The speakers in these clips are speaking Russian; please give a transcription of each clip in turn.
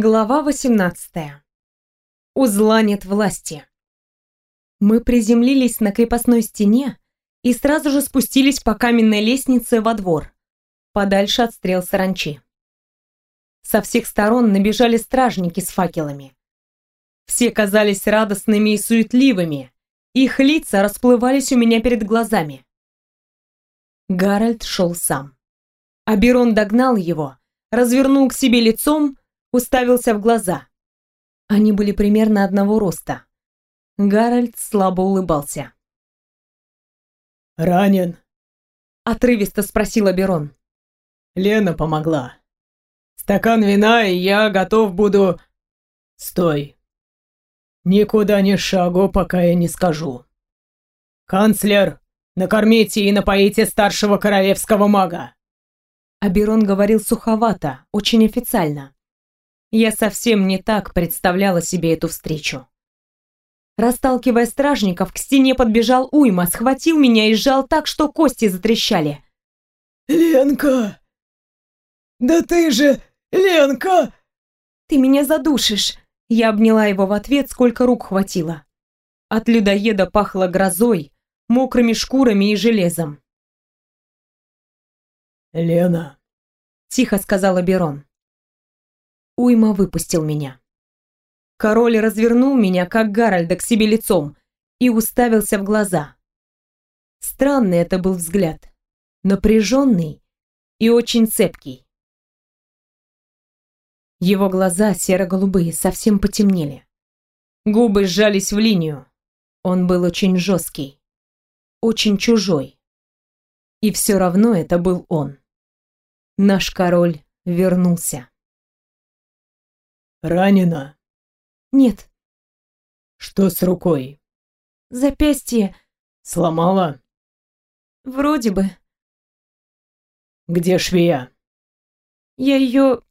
Глава 18. У зла нет власти. Мы приземлились на крепостной стене и сразу же спустились по каменной лестнице во двор, подальше от стрел саранчи. Со всех сторон набежали стражники с факелами. Все казались радостными и суетливыми, их лица расплывались у меня перед глазами. Гарольд шел сам. Аберон догнал его, развернул к себе лицом уставился в глаза. Они были примерно одного роста. Гарольд слабо улыбался. «Ранен?» — отрывисто спросила Берон. «Лена помогла. Стакан вина, и я готов буду...» «Стой. Никуда не шагу, пока я не скажу. Канцлер, накормите и напоите старшего королевского мага!» Аберон говорил суховато, очень официально. Я совсем не так представляла себе эту встречу. Расталкивая стражников, к стене подбежал Уйма, схватил меня и сжал так, что кости затрещали. «Ленка! Да ты же... Ленка!» «Ты меня задушишь!» Я обняла его в ответ, сколько рук хватило. От людоеда пахло грозой, мокрыми шкурами и железом. «Лена», — тихо сказала Берон. Уйма выпустил меня. Король развернул меня, как Гарольда, к себе лицом и уставился в глаза. Странный это был взгляд, напряженный и очень цепкий. Его глаза, серо-голубые, совсем потемнели. Губы сжались в линию. Он был очень жесткий, очень чужой. И все равно это был он. Наш король вернулся. Ранена? Нет. Что с рукой? Запястье. Сломала? Вроде бы. Где швея? Я ее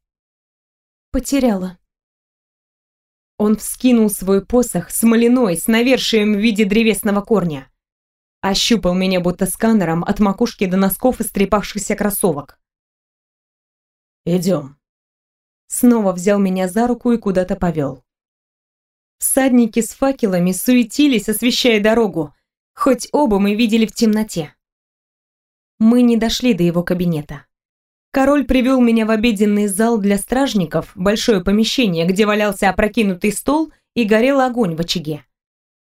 потеряла. Он вскинул свой посох смоляной с навершием в виде древесного корня. Ощупал меня будто сканером от макушки до носков истрепавшихся кроссовок. «Идем», снова взял меня за руку и куда-то повел. Всадники с факелами суетились, освещая дорогу, хоть оба мы видели в темноте. Мы не дошли до его кабинета. Король привел меня в обеденный зал для стражников, большое помещение, где валялся опрокинутый стол и горел огонь в очаге.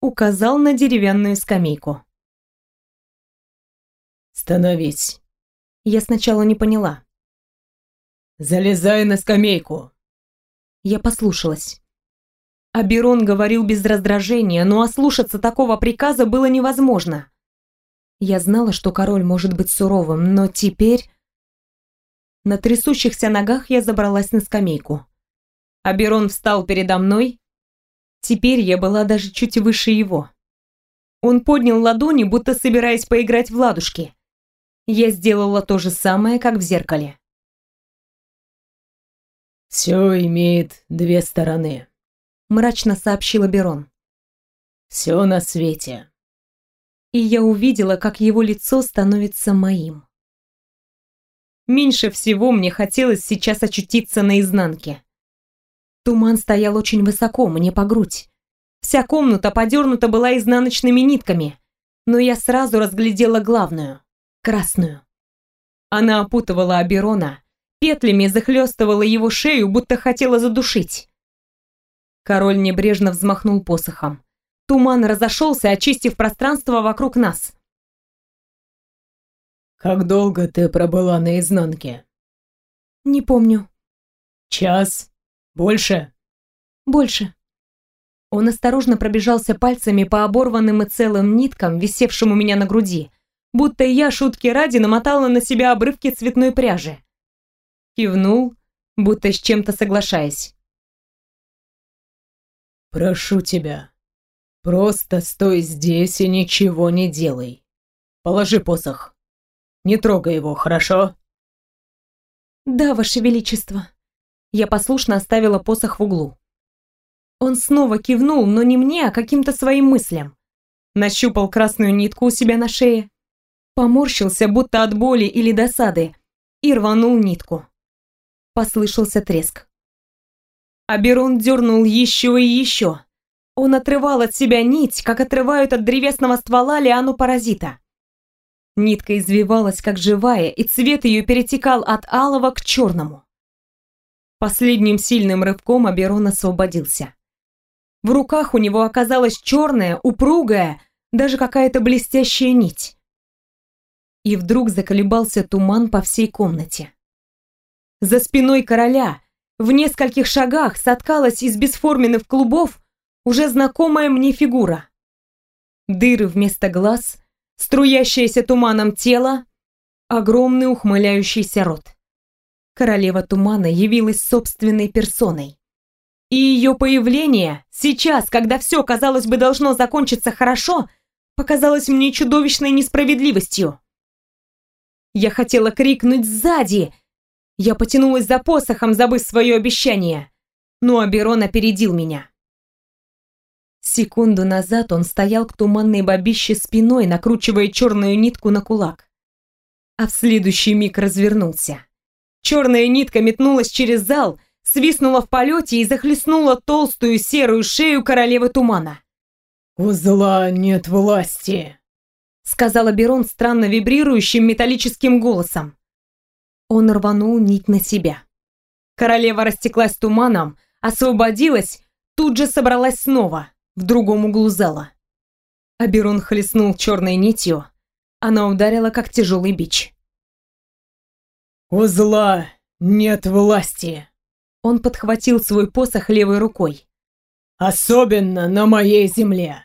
Указал на деревянную скамейку. «Становись». Я сначала не поняла. «Залезай на скамейку!» Я послушалась. Аберон говорил без раздражения, но ослушаться такого приказа было невозможно. Я знала, что король может быть суровым, но теперь... На трясущихся ногах я забралась на скамейку. Аберон встал передо мной. Теперь я была даже чуть выше его. Он поднял ладони, будто собираясь поиграть в ладушки. Я сделала то же самое, как в зеркале. «Все имеет две стороны», — мрачно сообщила Берон. «Все на свете». И я увидела, как его лицо становится моим. Меньше всего мне хотелось сейчас очутиться на изнанке. Туман стоял очень высоко, мне по грудь. Вся комната подернута была изнаночными нитками, но я сразу разглядела главную — красную. Она опутывала Аберона, петлями захлестывала его шею, будто хотела задушить. Король небрежно взмахнул посохом. Туман разошелся, очистив пространство вокруг нас. «Как долго ты пробыла на изнанке?» «Не помню». «Час? Больше?» «Больше». Он осторожно пробежался пальцами по оборванным и целым ниткам, висевшим у меня на груди, будто я, шутки ради, намотала на себя обрывки цветной пряжи кивнул, будто с чем-то соглашаясь. «Прошу тебя, просто стой здесь и ничего не делай. Положи посох. Не трогай его, хорошо?» «Да, Ваше Величество». Я послушно оставила посох в углу. Он снова кивнул, но не мне, а каким-то своим мыслям. Нащупал красную нитку у себя на шее, поморщился, будто от боли или досады, и рванул нитку. Послышался треск. Аберон дернул еще и еще. Он отрывал от себя нить, как отрывают от древесного ствола лиану паразита. Нитка извивалась, как живая, и цвет ее перетекал от алого к черному. Последним сильным рывком Аберон освободился. В руках у него оказалась черная, упругая, даже какая-то блестящая нить. И вдруг заколебался туман по всей комнате. За спиной короля, в нескольких шагах, соткалась из бесформенных клубов уже знакомая мне фигура. Дыры вместо глаз, струящееся туманом тело, огромный ухмыляющийся рот. Королева тумана явилась собственной персоной. И ее появление сейчас, когда все, казалось бы, должно закончиться хорошо, показалось мне чудовищной несправедливостью. Я хотела крикнуть сзади. Я потянулась за посохом, забыв свое обещание. Но Аберон опередил меня. Секунду назад он стоял к туманной бабище спиной, накручивая черную нитку на кулак. А в следующий миг развернулся. Черная нитка метнулась через зал, свистнула в полете и захлестнула толстую серую шею королевы тумана. «У зла нет власти», — сказал Аберон странно вибрирующим металлическим голосом. Он рванул нить на себя. Королева растеклась туманом, освободилась, тут же собралась снова, в другом углу зала. Аберон хлестнул черной нитью, она ударила, как тяжелый бич. «У зла нет власти», он подхватил свой посох левой рукой. «Особенно на моей земле!»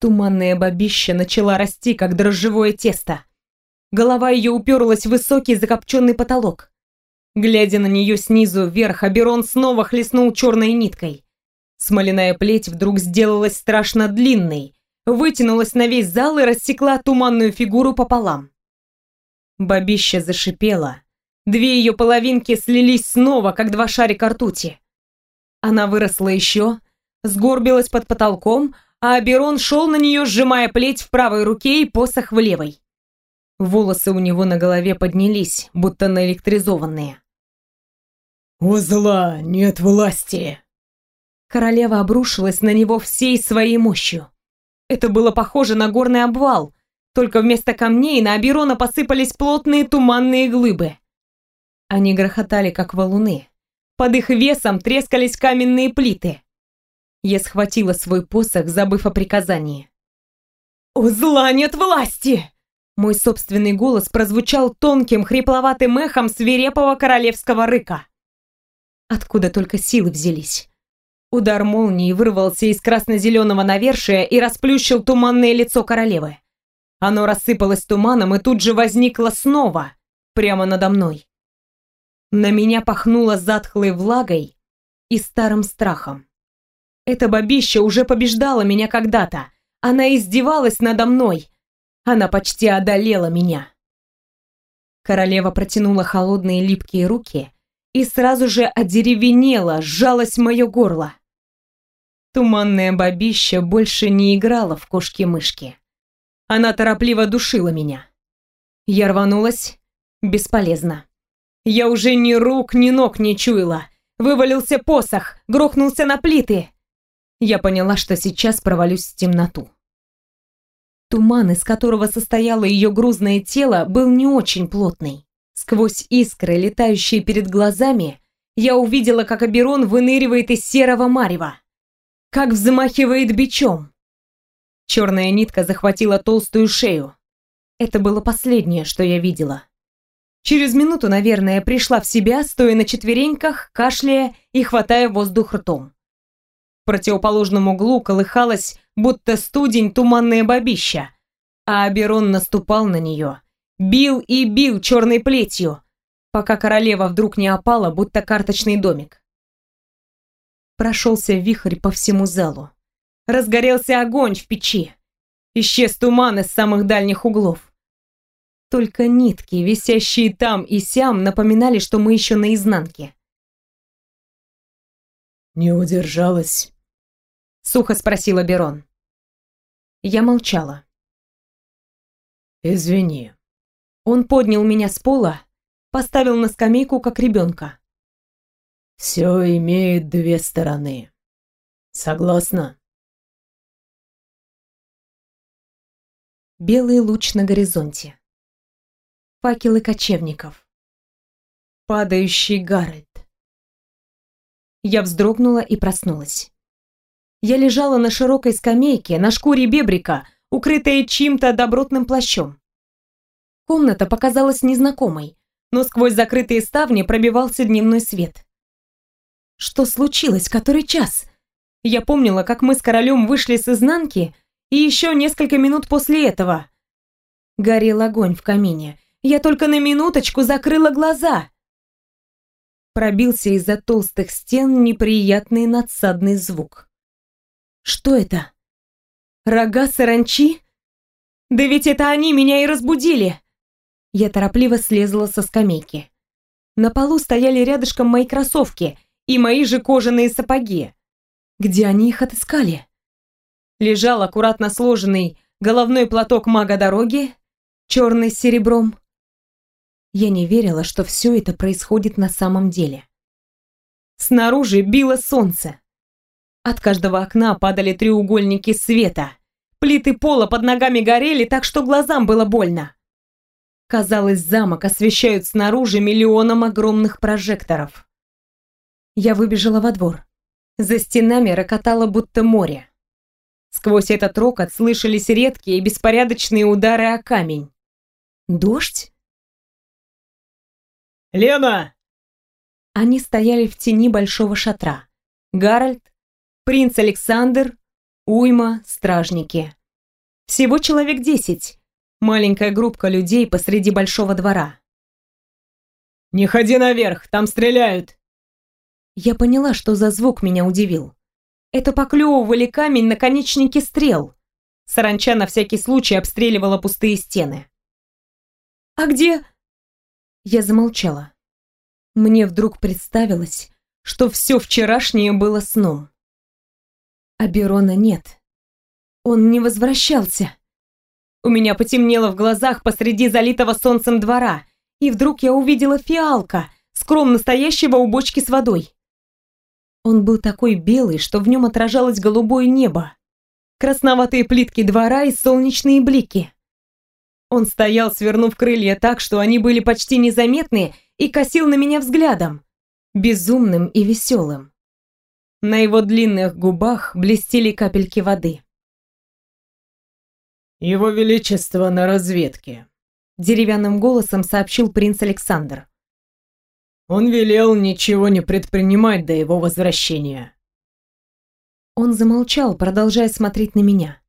Туманная бабища начала расти, как дрожжевое тесто. Голова ее уперлась в высокий закопченный потолок. Глядя на нее снизу вверх, Аберон снова хлестнул черной ниткой. Смоляная плеть вдруг сделалась страшно длинной, вытянулась на весь зал и рассекла туманную фигуру пополам. Бабища зашипела, Две ее половинки слились снова, как два шарика ртути. Она выросла еще, сгорбилась под потолком, а Аберон шел на нее, сжимая плеть в правой руке и посох в левой. Волосы у него на голове поднялись, будто наэлектризованные. «У зла нет власти!» Королева обрушилась на него всей своей мощью. Это было похоже на горный обвал, только вместо камней на Аберона посыпались плотные туманные глыбы. Они грохотали, как валуны. Под их весом трескались каменные плиты. Я схватила свой посох, забыв о приказании. «У зла нет власти!» Мой собственный голос прозвучал тонким, хрипловатым эхом свирепого королевского рыка. Откуда только силы взялись. Удар молнии вырвался из красно-зеленого навершия и расплющил туманное лицо королевы. Оно рассыпалось туманом и тут же возникло снова, прямо надо мной. На меня пахнуло затхлой влагой и старым страхом. Эта бабища уже побеждала меня когда-то. Она издевалась надо мной. Она почти одолела меня. Королева протянула холодные липкие руки и сразу же одеревенела, сжалось мое горло. Туманная бабища больше не играла в кошки-мышки. Она торопливо душила меня. Я рванулась. Бесполезно. Я уже ни рук, ни ног не чуяла. Вывалился посох, грохнулся на плиты. Я поняла, что сейчас провалюсь в темноту. Туман, из которого состояло ее грузное тело, был не очень плотный. Сквозь искры, летающие перед глазами, я увидела, как Аберон выныривает из серого марева. Как взмахивает бичом. Черная нитка захватила толстую шею. Это было последнее, что я видела. Через минуту, наверное, пришла в себя, стоя на четвереньках, кашляя и хватая воздух ртом. Противоположном углу колыхалась, будто студень, туманная бабища, а Аберон наступал на нее, бил и бил черной плетью, пока королева вдруг не опала, будто карточный домик. Прошелся вихрь по всему залу. Разгорелся огонь в печи. Исчез туман из самых дальних углов. Только нитки, висящие там и сям, напоминали, что мы еще на изнанке. «Не удержалась?» — сухо спросила Берон. Я молчала. «Извини». Он поднял меня с пола, поставил на скамейку, как ребенка. Все имеет две стороны. Согласна? Белый луч на горизонте. Факелы кочевников. Падающий Гарольд. Я вздрогнула и проснулась. Я лежала на широкой скамейке, на шкуре бебрика, укрытая чьим-то добротным плащом. Комната показалась незнакомой, но сквозь закрытые ставни пробивался дневной свет. Что случилось? Который час? Я помнила, как мы с королем вышли с изнанки, и еще несколько минут после этого. Горел огонь в камине. Я только на минуточку закрыла глаза. Пробился из-за толстых стен неприятный надсадный звук. Что это? Рога саранчи? Да ведь это они меня и разбудили. Я торопливо слезла со скамейки. На полу стояли рядышком мои кроссовки и мои же кожаные сапоги. Где они их отыскали? Лежал аккуратно сложенный головной платок мага дороги, черный с серебром. Я не верила, что все это происходит на самом деле. Снаружи било солнце. От каждого окна падали треугольники света. Плиты пола под ногами горели, так что глазам было больно. Казалось, замок освещают снаружи миллионом огромных прожекторов. Я выбежала во двор. За стенами рокотало будто море. Сквозь этот рокот слышались редкие беспорядочные удары о камень. Дождь? «Лена!» Они стояли в тени большого шатра. Гарольд, принц Александр, уйма, стражники. Всего человек десять. Маленькая группка людей посреди большого двора. «Не ходи наверх, там стреляют!» Я поняла, что за звук меня удивил. Это поклевывали камень на наконечники стрел. Саранча на всякий случай обстреливала пустые стены. «А где...» Я замолчала. Мне вдруг представилось, что все вчерашнее было сном. А Берона нет. Он не возвращался. У меня потемнело в глазах посреди залитого солнцем двора, и вдруг я увидела фиалка, скромно стоящего у бочки с водой. Он был такой белый, что в нем отражалось голубое небо, красноватые плитки двора и солнечные блики. Он стоял, свернув крылья так, что они были почти незаметны, и косил на меня взглядом, безумным и веселым. На его длинных губах блестели капельки воды. «Его Величество на разведке», — деревянным голосом сообщил принц Александр. Он велел ничего не предпринимать до его возвращения. Он замолчал, продолжая смотреть на меня.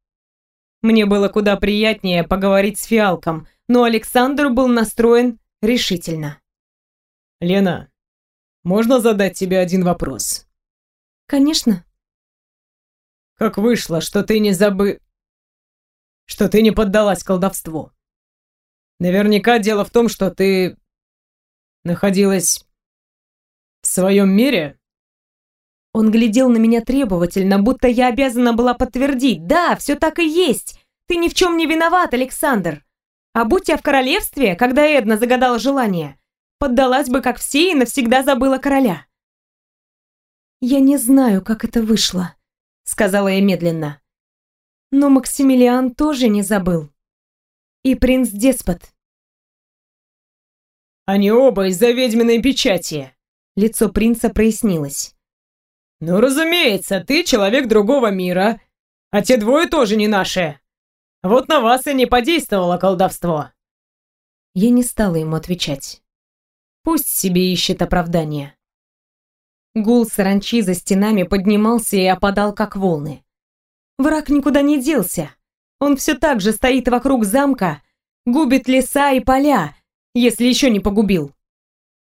Мне было куда приятнее поговорить с Фиалком, но Александр был настроен решительно. «Лена, можно задать тебе один вопрос?» «Конечно». «Как вышло, что ты не забы... что ты не поддалась колдовству? Наверняка дело в том, что ты находилась в своем мире?» Он глядел на меня требовательно, будто я обязана была подтвердить. «Да, все так и есть. Ты ни в чем не виноват, Александр. А будь я в королевстве, когда Эдна загадала желание, поддалась бы, как все, и навсегда забыла короля». «Я не знаю, как это вышло», — сказала я медленно. «Но Максимилиан тоже не забыл. И принц-деспот». «Они оба из-за ведьминой печати», Лицо принца прояснилось. «Ну, разумеется, ты человек другого мира, а те двое тоже не наши. Вот на вас и не подействовало колдовство». Я не стала ему отвечать. Пусть себе ищет оправдание. Гул саранчи за стенами поднимался и опадал, как волны. Враг никуда не делся. Он все так же стоит вокруг замка, губит леса и поля, если еще не погубил.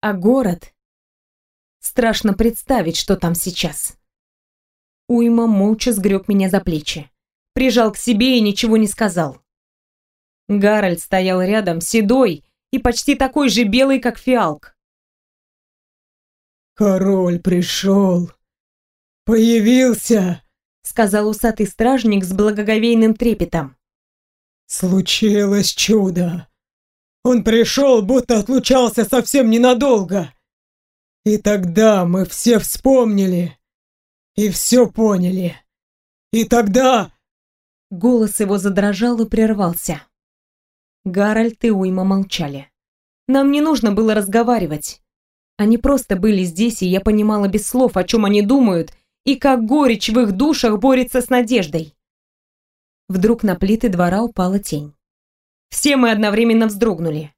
А город Страшно представить, что там сейчас. Уйма молча сгреб меня за плечи. Прижал к себе и ничего не сказал. Гарольд стоял рядом, седой и почти такой же белый, как фиалк. «Король пришел! Появился!» сказал усатый стражник с благоговейным трепетом. «Случилось чудо! Он пришел, будто отлучался совсем ненадолго. И тогда мы все вспомнили и все поняли. И тогда...» Голос его задрожал и прервался. Гарольд и Уйма молчали. Нам не нужно было разговаривать. Они просто были здесь, и я понимала без слов, о чем они думают, и как горечь в их душах борется с надеждой. Вдруг на плиты двора упала тень. Все мы одновременно вздрогнули.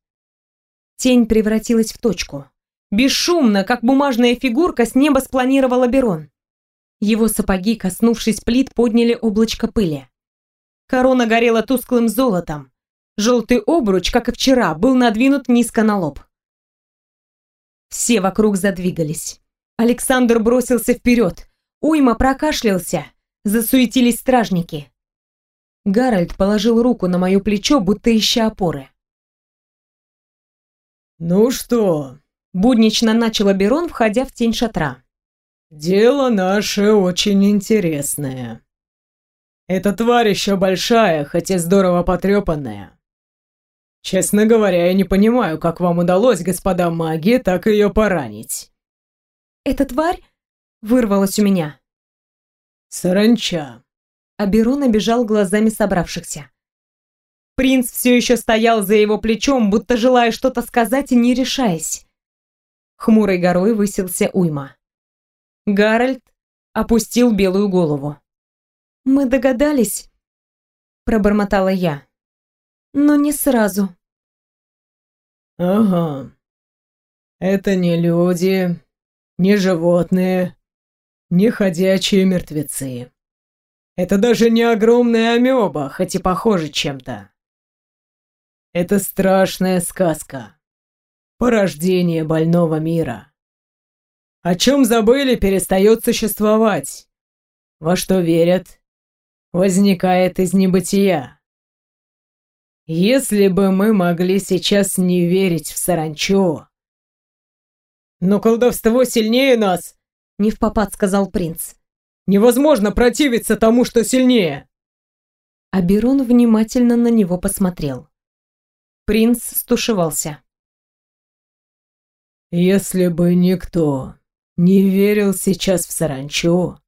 Тень превратилась в точку. Бесшумно, как бумажная фигурка, с неба спланировал Аберон. Его сапоги, коснувшись плит, подняли облачко пыли. Корона горела тусклым золотом. Желтый обруч, как и вчера, был надвинут низко на лоб. Все вокруг задвигались. Александр бросился вперед. Уйма прокашлялся. Засуетились стражники. Гарольд положил руку на мое плечо, будто ища опоры. «Ну что?» — буднично начал Аберон, входя в тень шатра. «Дело наше очень интересное. Эта тварь еще большая, хотя здорово потрепанная. Честно говоря, я не понимаю, как вам удалось, господа маги, так ее поранить». «Эта тварь?» — вырвалась у меня. «Саранча». Аберон обежал глазами собравшихся. Принц все еще стоял за его плечом, будто желая что-то сказать и не решаясь. Хмурой горой высился уйма. Гарольд опустил белую голову. «Мы догадались», — пробормотала я. «Но не сразу». «Ага. Это не люди, не животные, не ходячие мертвецы. Это даже не огромная амеба, хоть и похоже чем-то. Это страшная сказка. Порождение больного мира. О чем забыли, перестает существовать. Во что верят, возникает из небытия. Если бы мы могли сейчас не верить в саранчу... Но колдовство сильнее нас, не в попад сказал принц. Невозможно противиться тому, что сильнее. Аберон внимательно на него посмотрел. Принц стушевался. Если бы никто не верил сейчас в саранчу,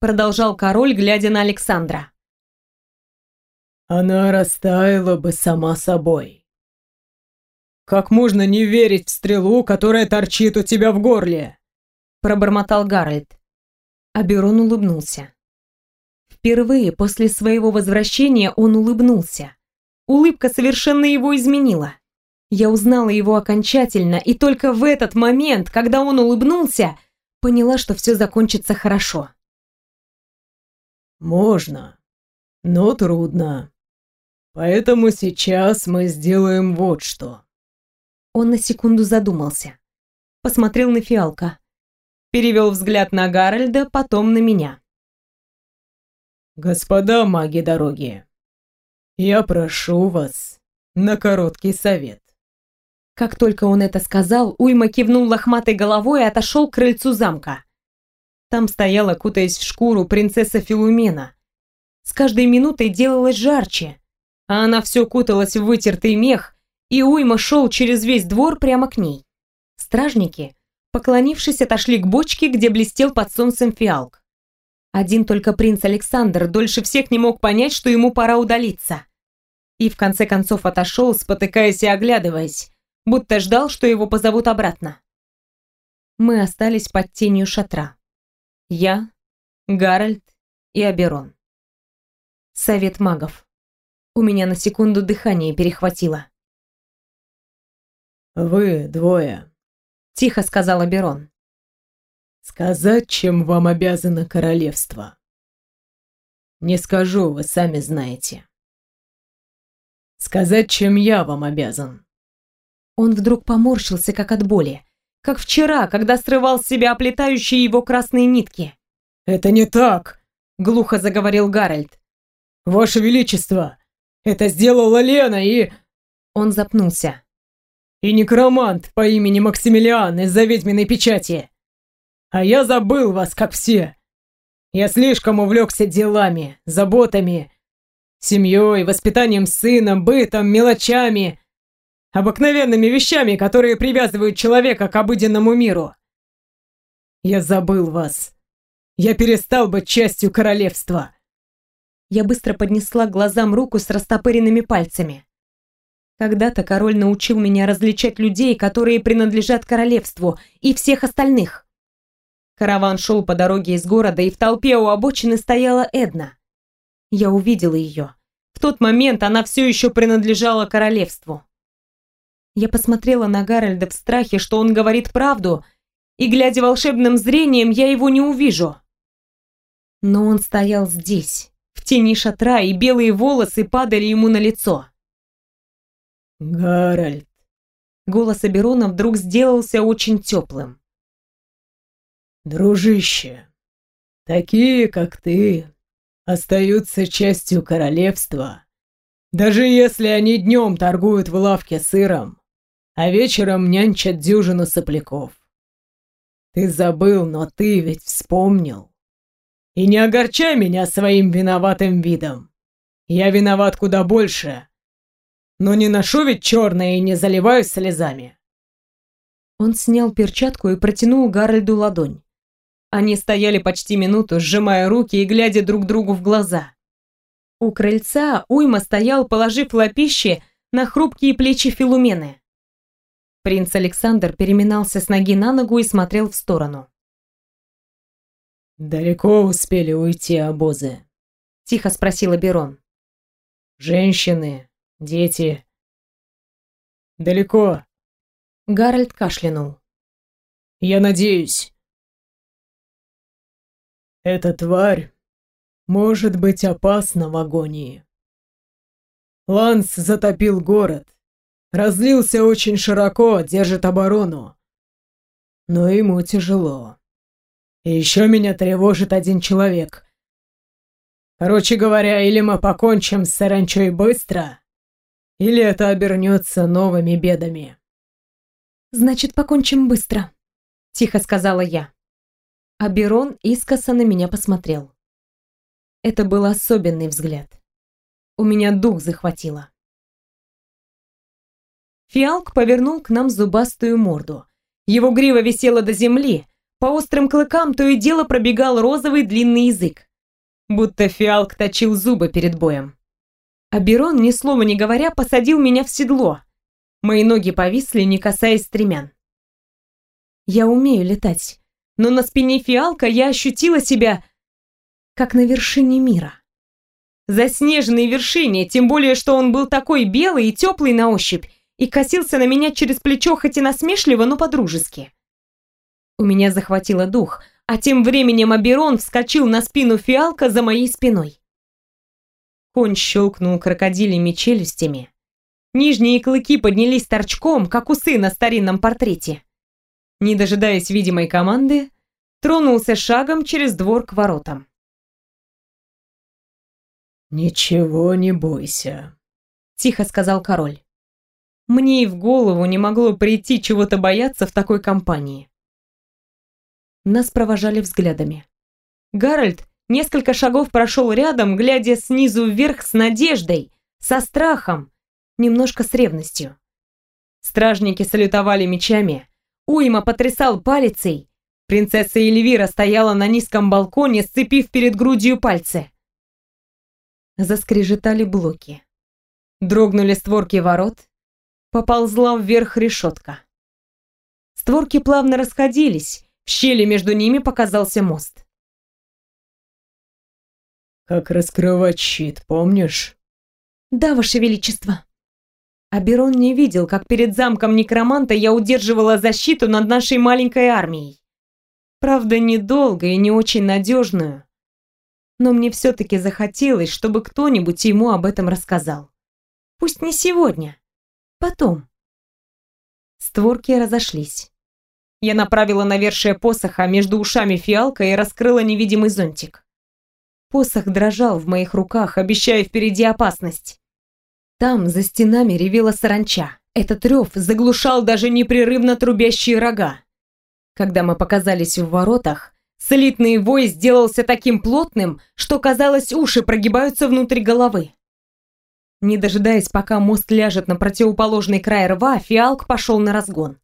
продолжал король, глядя на Александра. Она растаяла бы сама собой. Как можно не верить в стрелу, которая торчит у тебя в горле? пробормотал Гарольд. Аберон улыбнулся. Впервые после своего возвращения он улыбнулся. Улыбка совершенно его изменила. Я узнала его окончательно, и только в этот момент, когда он улыбнулся, поняла, что все закончится хорошо. «Можно, но трудно. Поэтому сейчас мы сделаем вот что». Он на секунду задумался. Посмотрел на фиалка. Перевел взгляд на Гарольда, потом на меня. «Господа маги дороги, я прошу вас на короткий совет. Как только он это сказал, Уйма кивнул лохматой головой и отошел к крыльцу замка. Там стояла, кутаясь в шкуру, принцесса Филумена. С каждой минутой делалось жарче, а она все куталась в вытертый мех, и Уйма шел через весь двор прямо к ней. Стражники, поклонившись, отошли к бочке, где блестел под солнцем фиалк. Один только принц Александр дольше всех не мог понять, что ему пора удалиться. И в конце концов отошел, спотыкаясь и оглядываясь, будто ждал, что его позовут обратно. Мы остались под тенью шатра. Я, Гарольд и Аберон. Совет магов. У меня на секунду дыхание перехватило. «Вы двое», — тихо сказал Аберон. «Сказать, чем вам обязано королевство?» «Не скажу, вы сами знаете». «Сказать, чем я вам обязан?» Он вдруг поморщился, как от боли. Как вчера, когда срывал с себя оплетающие его красные нитки. «Это не так!» — глухо заговорил Гарольд. «Ваше Величество! Это сделала Лена и...» Он запнулся. «И некромант по имени Максимилиан из-за ведьминой печати. А я забыл вас, как все. Я слишком увлекся делами, заботами, семьей, воспитанием сына, бытом, мелочами, обыкновенными вещами, которые привязывают человека к обыденному миру. Я забыл вас. Я перестал быть частью королевства. Я быстро поднесла к глазам руку с растопыренными пальцами. Когда-то король научил меня различать людей, которые принадлежат королевству, и всех остальных. Караван шел по дороге из города, и в толпе у обочины стояла Эдна. Я увидела ее. В тот момент она все еще принадлежала королевству. Я посмотрела на Гарольда в страхе, что он говорит правду, и, глядя волшебным зрением, я его не увижу. Но он стоял здесь, тени шатра, и белые волосы падали ему на лицо. «Гарольд!» Голос Аберона вдруг сделался очень теплым. «Дружище, такие, как ты, остаются частью королевства, даже если они днем торгуют в лавке сыром, а вечером нянчат дюжину сопляков. Ты забыл, но ты ведь вспомнил. И не огорчай меня своим виноватым видом. Я виноват куда больше. Но не ношу ведь черное и не заливаюсь слезами. Он снял перчатку и протянул Гарольду ладонь. Они стояли почти минуту, сжимая руки и глядя друг другу в глаза. У крыльца Уйма стоял, положив лапище на хрупкие плечи Филумены. Принц Александр переминался с ноги на ногу и смотрел в сторону. «Далеко успели уйти обозы?» — тихо спросила Берон. «Женщины, дети...» «Далеко...» Гарольд кашлянул. «Я надеюсь...» «Эта тварь может быть опасна в агонии...» Ланс затопил город, разлился очень широко, держит оборону. Но ему тяжело. И еще меня тревожит один человек. Короче говоря, или мы покончим с саранчой быстро, или это обернется новыми бедами. «Значит, покончим быстро», — тихо сказала я. Аберон искоса на меня посмотрел. Это был особенный взгляд. У меня дух захватило. Фиалк повернул к нам зубастую морду. Его грива висела до земли, по острым клыкам то и дело пробегал розовый длинный язык. Будто фиалк точил зубы перед боем. А Берон, ни слова не говоря, посадил меня в седло. Мои ноги повисли, не касаясь стремян. Я умею летать, но на спине фиалка я ощутила себя как на вершине мира. Заснеженной вершине, тем более, что он был такой белый и теплый на ощупь, и косился на меня через плечо хоть и насмешливо, но по-дружески. У меня захватило дух, а тем временем Аберон вскочил на спину фиалка за моей спиной. Конь щелкнул крокодилями челюстями. Нижние клыки поднялись торчком, как усы на старинном портрете. Не дожидаясь видимой команды, тронулся шагом через двор к воротам. «Ничего не бойся», — тихо сказал король. Мне и в голову не могло прийти чего-то бояться в такой компании. Нас провожали взглядами. Гарольд несколько шагов прошел рядом, глядя снизу вверх с надеждой, со страхом, немножко с ревностью. Стражники салютовали мечами, Уйма потрясал палицей, принцесса Эльвира стояла на низком балконе, сцепив перед грудью пальцы. Заскрежетали блоки. Дрогнули створки ворот, поползла вверх решетка. Створки плавно расходились, в щели между ними показался мост. «Как раскрывать щит, помнишь?» «Да, Ваше Величество». Аберон не видел, как перед замком некроманта я удерживала защиту над нашей маленькой армией. Правда, недолго и не очень надежную. Но мне все-таки захотелось, чтобы кто-нибудь ему об этом рассказал. Пусть не сегодня. Потом. Створки разошлись. Я направила навершие посоха между ушами фиалка и раскрыла невидимый зонтик. Посох дрожал в моих руках, обещая впереди опасность. Там, за стенами, ревела саранча. Этот рев заглушал даже непрерывно трубящие рога. Когда мы показались в воротах, слитный вой сделался таким плотным, что, казалось, уши прогибаются внутрь головы. Не дожидаясь, пока мост ляжет на противоположный край рва, фиалк пошел на разгон.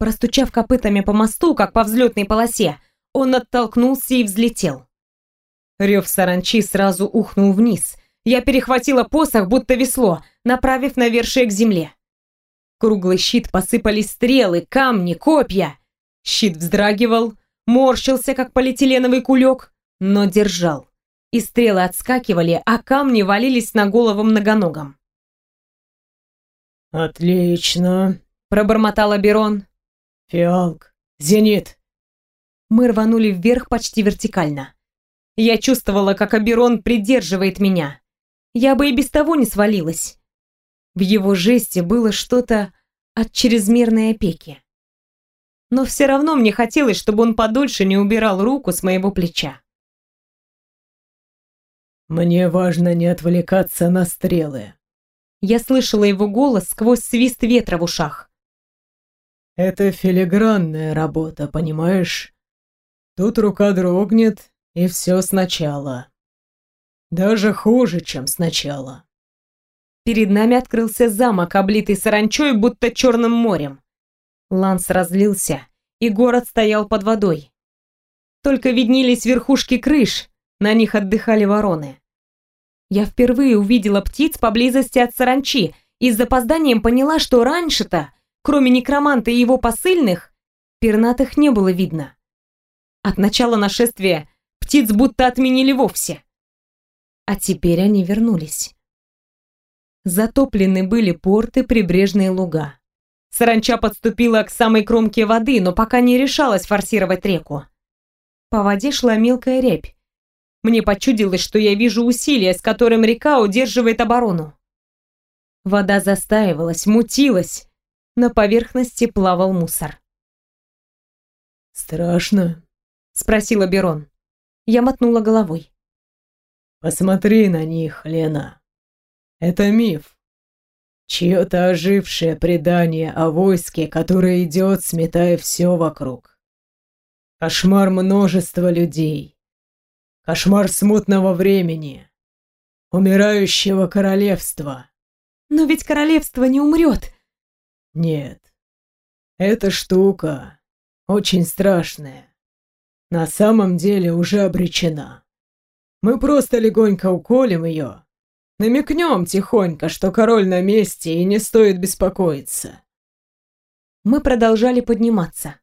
Простучав копытами по мосту, как по взлетной полосе, он оттолкнулся и взлетел. Рев саранчи сразу ухнул вниз. Я перехватила посох, будто весло, направив навершие к земле. Круглый щит посыпались стрелы, камни, копья. Щит вздрагивал, морщился, как полиэтиленовый кулек, но держал. И стрелы отскакивали, а камни валились на голову многоногом. «Отлично», — пробормотал Аберон. «Фиалк, зенит». Мы рванули вверх почти вертикально. Я чувствовала, как Аберон придерживает меня. Я бы и без того не свалилась. В его жесте было что-то от чрезмерной опеки. Но все равно мне хотелось, чтобы он подольше не убирал руку с моего плеча. «Мне важно не отвлекаться на стрелы». Я слышала его голос сквозь свист ветра в ушах. «Это филигранная работа, понимаешь? Тут рука дрогнет, и все сначала. Даже хуже, чем сначала». Перед нами открылся замок, облитый саранчой, будто черным морем. Ланс разлился, и город стоял под водой. Только виднелись верхушки крыш, на них отдыхали вороны. Я впервые увидела птиц поблизости от саранчи и с запозданием поняла, что раньше-то, кроме некроманта и его посыльных, пернатых не было видно. От начала нашествия птиц будто отменили вовсе. А теперь они вернулись. Затоплены были порты, прибрежные луга. Саранча подступила к самой кромке воды, но пока не решалась форсировать реку. По воде шла мелкая рябь, мне почудилось, что я вижу усилия, с которым река удерживает оборону. Вода застаивалась, мутилась. На поверхности плавал мусор. «Страшно?» — спросила Берон. Я мотнула головой. «Посмотри на них, Лена. Это миф. Чье-то ожившее предание о войске, которое идет, сметая все вокруг. Кошмар множества людей, Кошмар смутного времени. Умирающего королевства. Но ведь королевство не умрет. Нет. Эта штука очень страшная. На самом деле уже обречена. Мы просто легонько уколем ее. Намекнем тихонько, что король на месте и не стоит беспокоиться. Мы продолжали подниматься.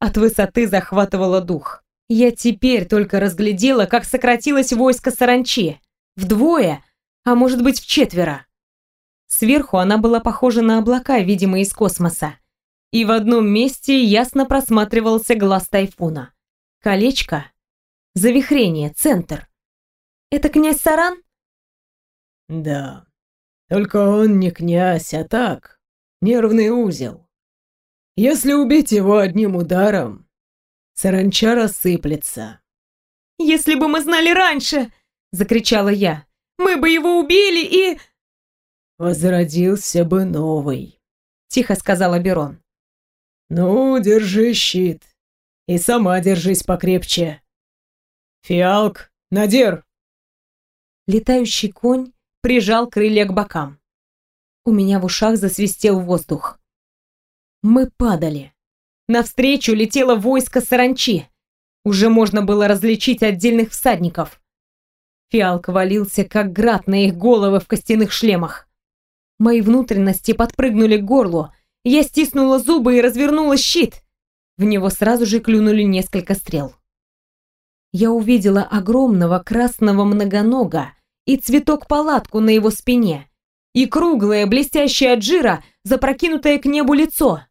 От высоты захватывало дух. Я теперь только разглядела, как сократилось войско саранчи. Вдвое, а может быть в четверо. Сверху она была похожа на облака, видимо, из космоса. И в одном месте ясно просматривался глаз тайфуна. Колечко, завихрение, центр. Это князь Саран? Да. Только он не князь, а так, нервный узел. Если убить его одним ударом, Саранча рассыплется. «Если бы мы знали раньше!» — закричала я. «Мы бы его убили и...» «Возродился бы новый», — тихо сказала Берон. «Ну, держи щит. И сама держись покрепче. Фиалк, надер!» Летающий конь прижал крылья к бокам. У меня в ушах засвистел воздух. Мы падали. Навстречу летело войско саранчи. Уже можно было различить отдельных всадников. Фиалк валился, как град на их головы в костяных шлемах. Мои внутренности подпрыгнули к горлу. Я стиснула зубы и развернула щит. В него сразу же клюнули несколько стрел. Я увидела огромного красного многонога и цветок-палатку на его спине, и круглое, блестящее от жира, запрокинутое к небу лицо.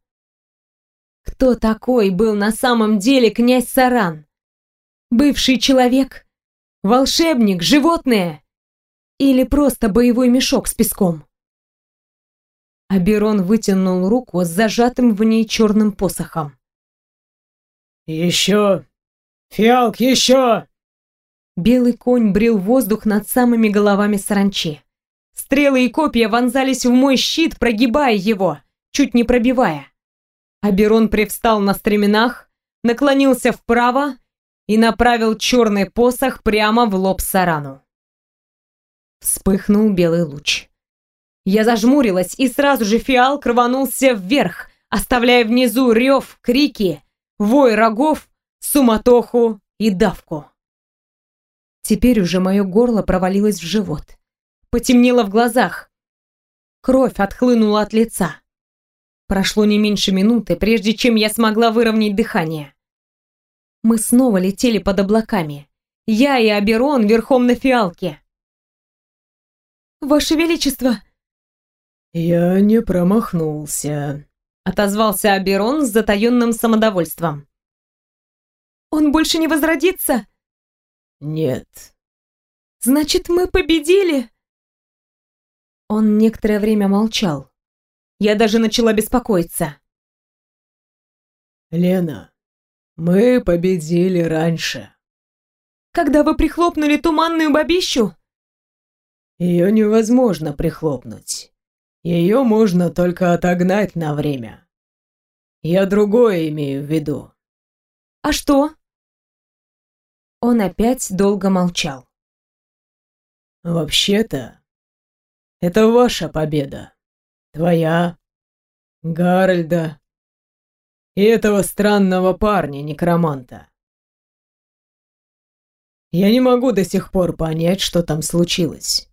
Кто такой был на самом деле князь Саран? Бывший человек? Волшебник? Животное? Или просто боевой мешок с песком? Аберон вытянул руку с зажатым в ней черным посохом. «Еще! Фиалк, еще!» Белый конь брел воздух над самыми головами саранчи. Стрелы и копья вонзались в мой щит, прогибая его, чуть не пробивая. Аберон привстал на стременах, наклонился вправо и направил черный посох прямо в лоб Сарану. Вспыхнул белый луч. Я зажмурилась, и сразу же фиал рванулся вверх, оставляя внизу рев, крики, вой рогов, суматоху и давку. Теперь уже мое горло провалилось в живот. Потемнело в глазах. Кровь отхлынула от лица. Прошло не меньше минуты, прежде чем я смогла выровнять дыхание. Мы снова летели под облаками. Я и Аберон верхом на фиалке. «Ваше Величество!» «Я не промахнулся», — отозвался Аберон с затаенным самодовольством. «Он больше не возродится?» «Нет». «Значит, мы победили?» Он некоторое время молчал. Я даже начала беспокоиться. «Лена, мы победили раньше». «Когда вы прихлопнули туманную бабищу?» «Ее невозможно прихлопнуть. Ее можно только отогнать на время. Я другое имею в виду». «А что?» Он опять долго молчал. «Вообще-то, это ваша победа. Твоя, Гарольда и этого странного парня, некроманта. Я не могу до сих пор понять, что там случилось.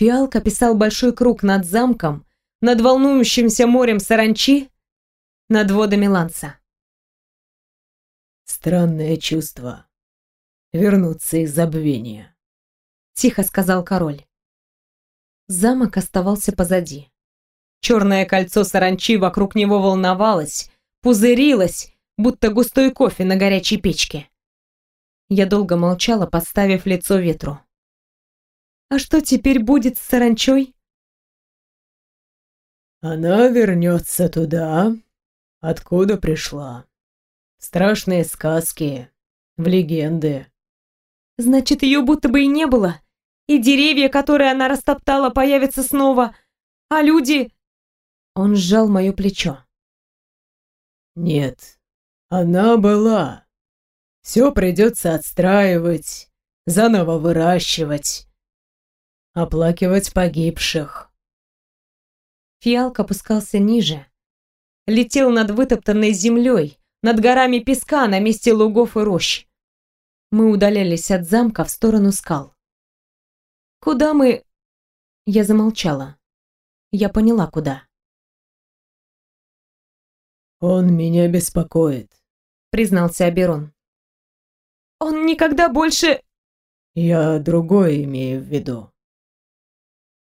Фиалка писал большой круг над замком, над волнующимся морем саранчи, над водами Ланса. Странное чувство. Вернуться из забвения. Тихо сказал король. Замок оставался позади. Черное кольцо саранчи вокруг него волновалось, пузырилось, будто густой кофе на горячей печке. Я долго молчала, подставив лицо ветру. «А что теперь будет с саранчой?» «Она вернется туда, откуда пришла. Страшные сказки, в легенды». «Значит, ее будто бы и не было?» и деревья, которые она растоптала, появятся снова, а люди...» Он сжал мое плечо. «Нет, она была. Все придется отстраивать, заново выращивать, оплакивать погибших». Фиалк опускался ниже, летел над вытоптанной землей, над горами песка на месте лугов и рощ. Мы удалялись от замка в сторону скал. «Куда мы...» Я замолчала. Я поняла, куда. «Он меня беспокоит», — признался Аберон. «Он никогда больше...» «Я другое имею в виду.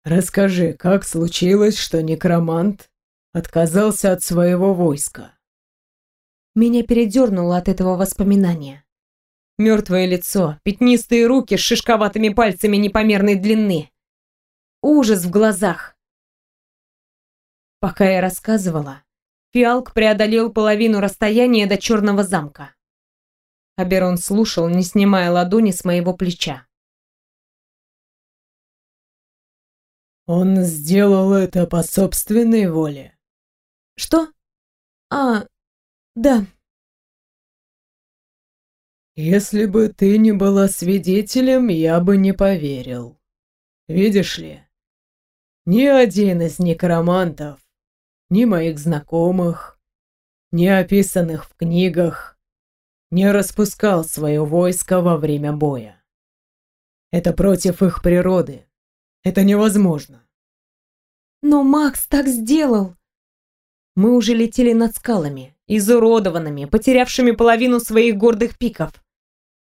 Расскажи, как случилось, что некромант отказался от своего войска?» Меня передернуло от этого воспоминания. Мертвое лицо, пятнистые руки с шишковатыми пальцами непомерной длины. Ужас в глазах. Пока я рассказывала, Фиалк преодолел половину расстояния до черного замка. Аберон слушал, не снимая ладони с моего плеча. Он сделал это по собственной воле. Что? А, да. Если бы ты не была свидетелем, я бы не поверил. Видишь ли, ни один из некромантов, ни моих знакомых, ни описанных в книгах, не распускал свое войско во время боя. Это против их природы. Это невозможно. Но Макс так сделал. Мы уже летели над скалами, изуродованными, потерявшими половину своих гордых пиков.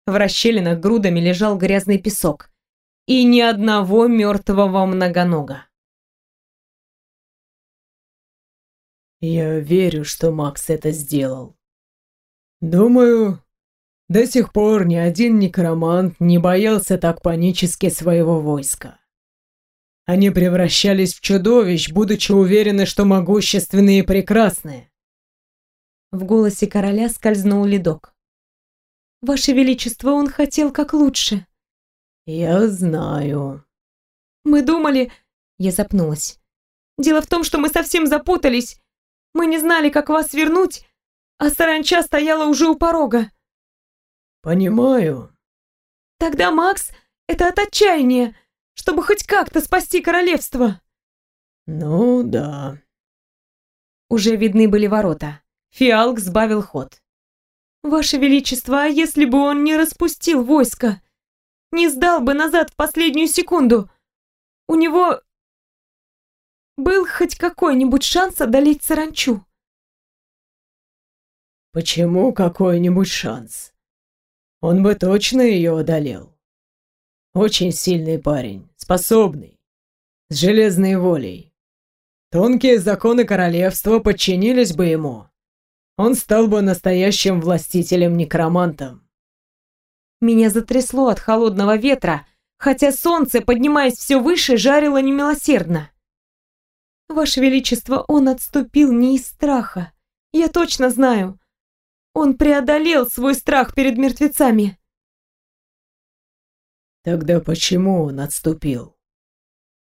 В расщелинах грудами лежал грязный песок. И ни одного мертвого многонога. Я верю, что Макс это сделал. Думаю, до сих пор ни один некромант не боялся так панически своего войска. Они превращались в чудовищ, будучи уверены, что могущественные и прекрасные. В голосе короля скользнул ледок. Ваше Величество, он хотел как лучше. Я знаю. Мы думали... Я запнулась. Дело в том, что мы совсем запутались. Мы не знали, как вас вернуть, а саранча стояла уже у порога. Понимаю. Тогда Макс — это от отчаяния, чтобы хоть как-то спасти королевство. Ну да. Уже видны были ворота. Фиалк сбавил ход. «Ваше Величество, а если бы он не распустил войско? Не сдал бы назад в последнюю секунду? У него был хоть какой-нибудь шанс одолеть саранчу?» «Почему какой-нибудь шанс? Он бы точно ее одолел. Очень сильный парень, способный, с железной волей. Тонкие законы королевства подчинились бы ему. Он стал бы настоящим властителем-некромантом. Меня затрясло от холодного ветра, хотя солнце, поднимаясь все выше, жарило немилосердно. Ваше Величество, он отступил не из страха. Я точно знаю. Он преодолел свой страх перед мертвецами. Тогда почему он отступил?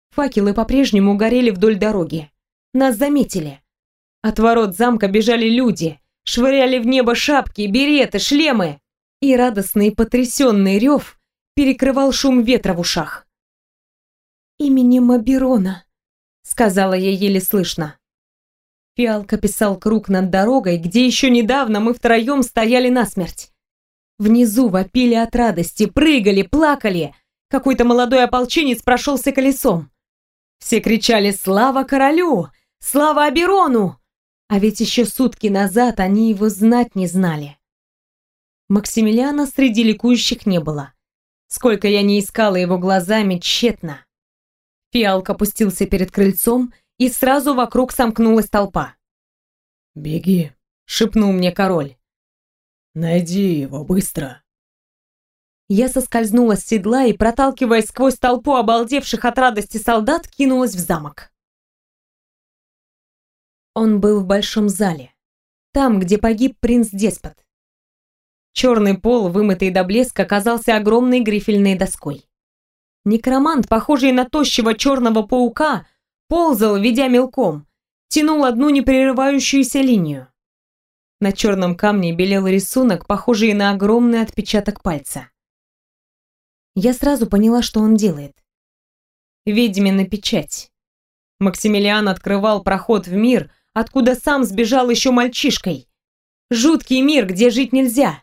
Факелы по-прежнему горели вдоль дороги. Нас заметили. От ворот замка бежали люди, швыряли в небо шапки, береты, шлемы. И радостный потрясенный рев перекрывал шум ветра в ушах. «Именем Аберона», — сказала я еле слышно. Фиалка писал круг над дорогой, где еще недавно мы втроем стояли насмерть. Внизу вопили от радости, прыгали, плакали. Какой-то молодой ополченец прошелся колесом. Все кричали «Слава королю! Слава Аберону!» А ведь еще сутки назад они его знать не знали. Максимилиана среди ликующих не было. Сколько я не искала его глазами, тщетно. Фиалка опустился перед крыльцом, и сразу вокруг сомкнулась толпа. «Беги», — шепнул мне король. «Найди его быстро!» Я соскользнула с седла и, проталкиваясь сквозь толпу обалдевших от радости солдат, кинулась в замок. Он был в большом зале, там, где погиб принц-деспот. Черный пол, вымытый до блеска, казался огромной грифельной доской. Некромант, похожий на тощего черного паука, ползал, ведя мелком, тянул одну непрерывающуюся линию. На черном камне белел рисунок, похожий на огромный отпечаток пальца. Я сразу поняла, что он делает. Ведьмина печать. Максимилиан открывал проход в мир, откуда сам сбежал еще мальчишкой. Жуткий мир, где жить нельзя.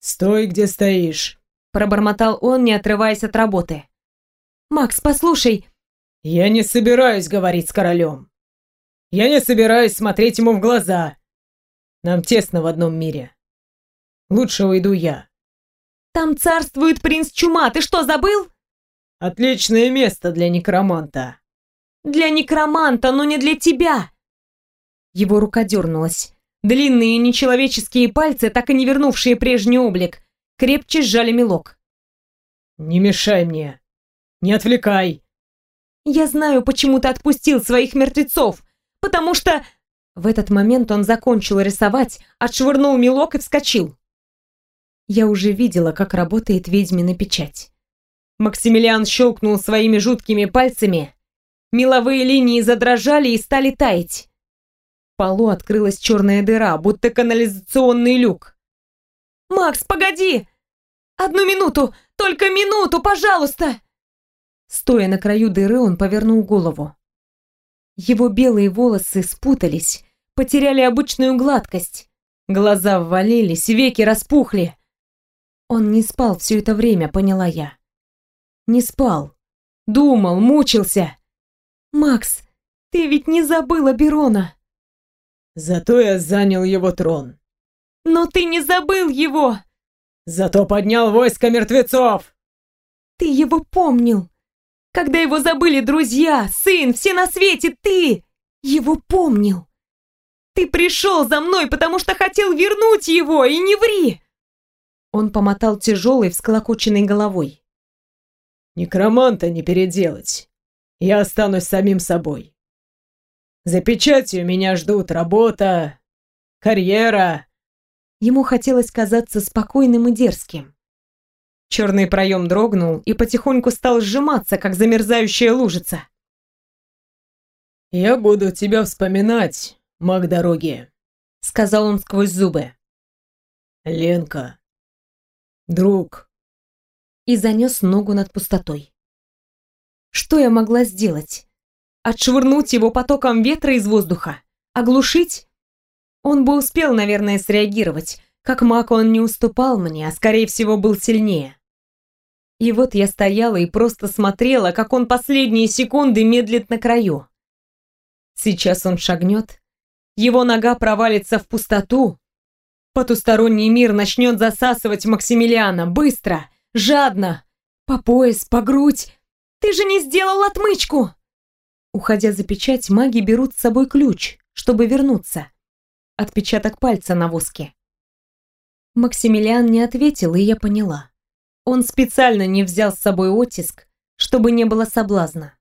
«Стой, где стоишь», — пробормотал он, не отрываясь от работы. «Макс, послушай...» «Я не собираюсь говорить с королем. Я не собираюсь смотреть ему в глаза. Нам тесно в одном мире. Лучше уйду я. Там царствует принц Чума, ты что, забыл? Отличное место для некроманта. Для некроманта, но не для тебя. Его рука дернулась. Длинные нечеловеческие пальцы, так и не вернувшие прежний облик, крепче сжали мелок. «Не мешай мне! Не отвлекай!» «Я знаю, почему ты отпустил своих мертвецов потому что...» В этот момент он закончил рисовать, отшвырнул мелок и вскочил. Я уже видела, как работает ведьмина печать. Максимилиан щелкнул своими жуткими пальцами, меловые линии задрожали и стали таять. В полу открылась черная дыра, будто канализационный люк. «Макс, погоди! Одну минуту! Только минуту, пожалуйста!» Стоя на краю дыры, он повернул голову. Его белые волосы спутались, потеряли обычную гладкость. Глаза ввалились, веки распухли. Он не спал все это время, поняла я. Не спал. Думал, мучился. «Макс, ты ведь не забыла Берона!» «Зато я занял его трон». «Но ты не забыл его!» «Зато поднял войско мертвецов!» «Ты его помнил! Когда его забыли друзья, сын, все на свете, ты его помнил. Ты пришел за мной, потому что хотел вернуть его, и не ври!» Он помотал тяжелой, всколокоченной головой. «Некроманта не переделать. Я останусь самим собой. За печатью меня ждут работа, карьера». Ему хотелось казаться спокойным и дерзким. Черный проем дрогнул и потихоньку стал сжиматься, как замерзающая лужица. «Я буду тебя вспоминать, маг дороги», — сказал он сквозь зубы. «Ленка, друг». И занес ногу над пустотой. Что я могла сделать? Отшвырнуть его потоком ветра из воздуха? Оглушить? Он бы успел, наверное, среагировать. Как маг он не уступал мне, а скорее всего был сильнее. И вот я стояла и просто смотрела, как он последние секунды медлит на краю. Сейчас он шагнет, его нога провалится в пустоту, потусторонний мир начнет засасывать Максимилиана быстро, жадно, по пояс, по грудь. Ты же не сделал отмычку! Уходя за печать, маги берут с собой ключ, чтобы вернуться. Отпечаток пальца на воске. Максимилиан не ответил, и я поняла. Он специально не взял с собой оттиск, чтобы не было соблазна.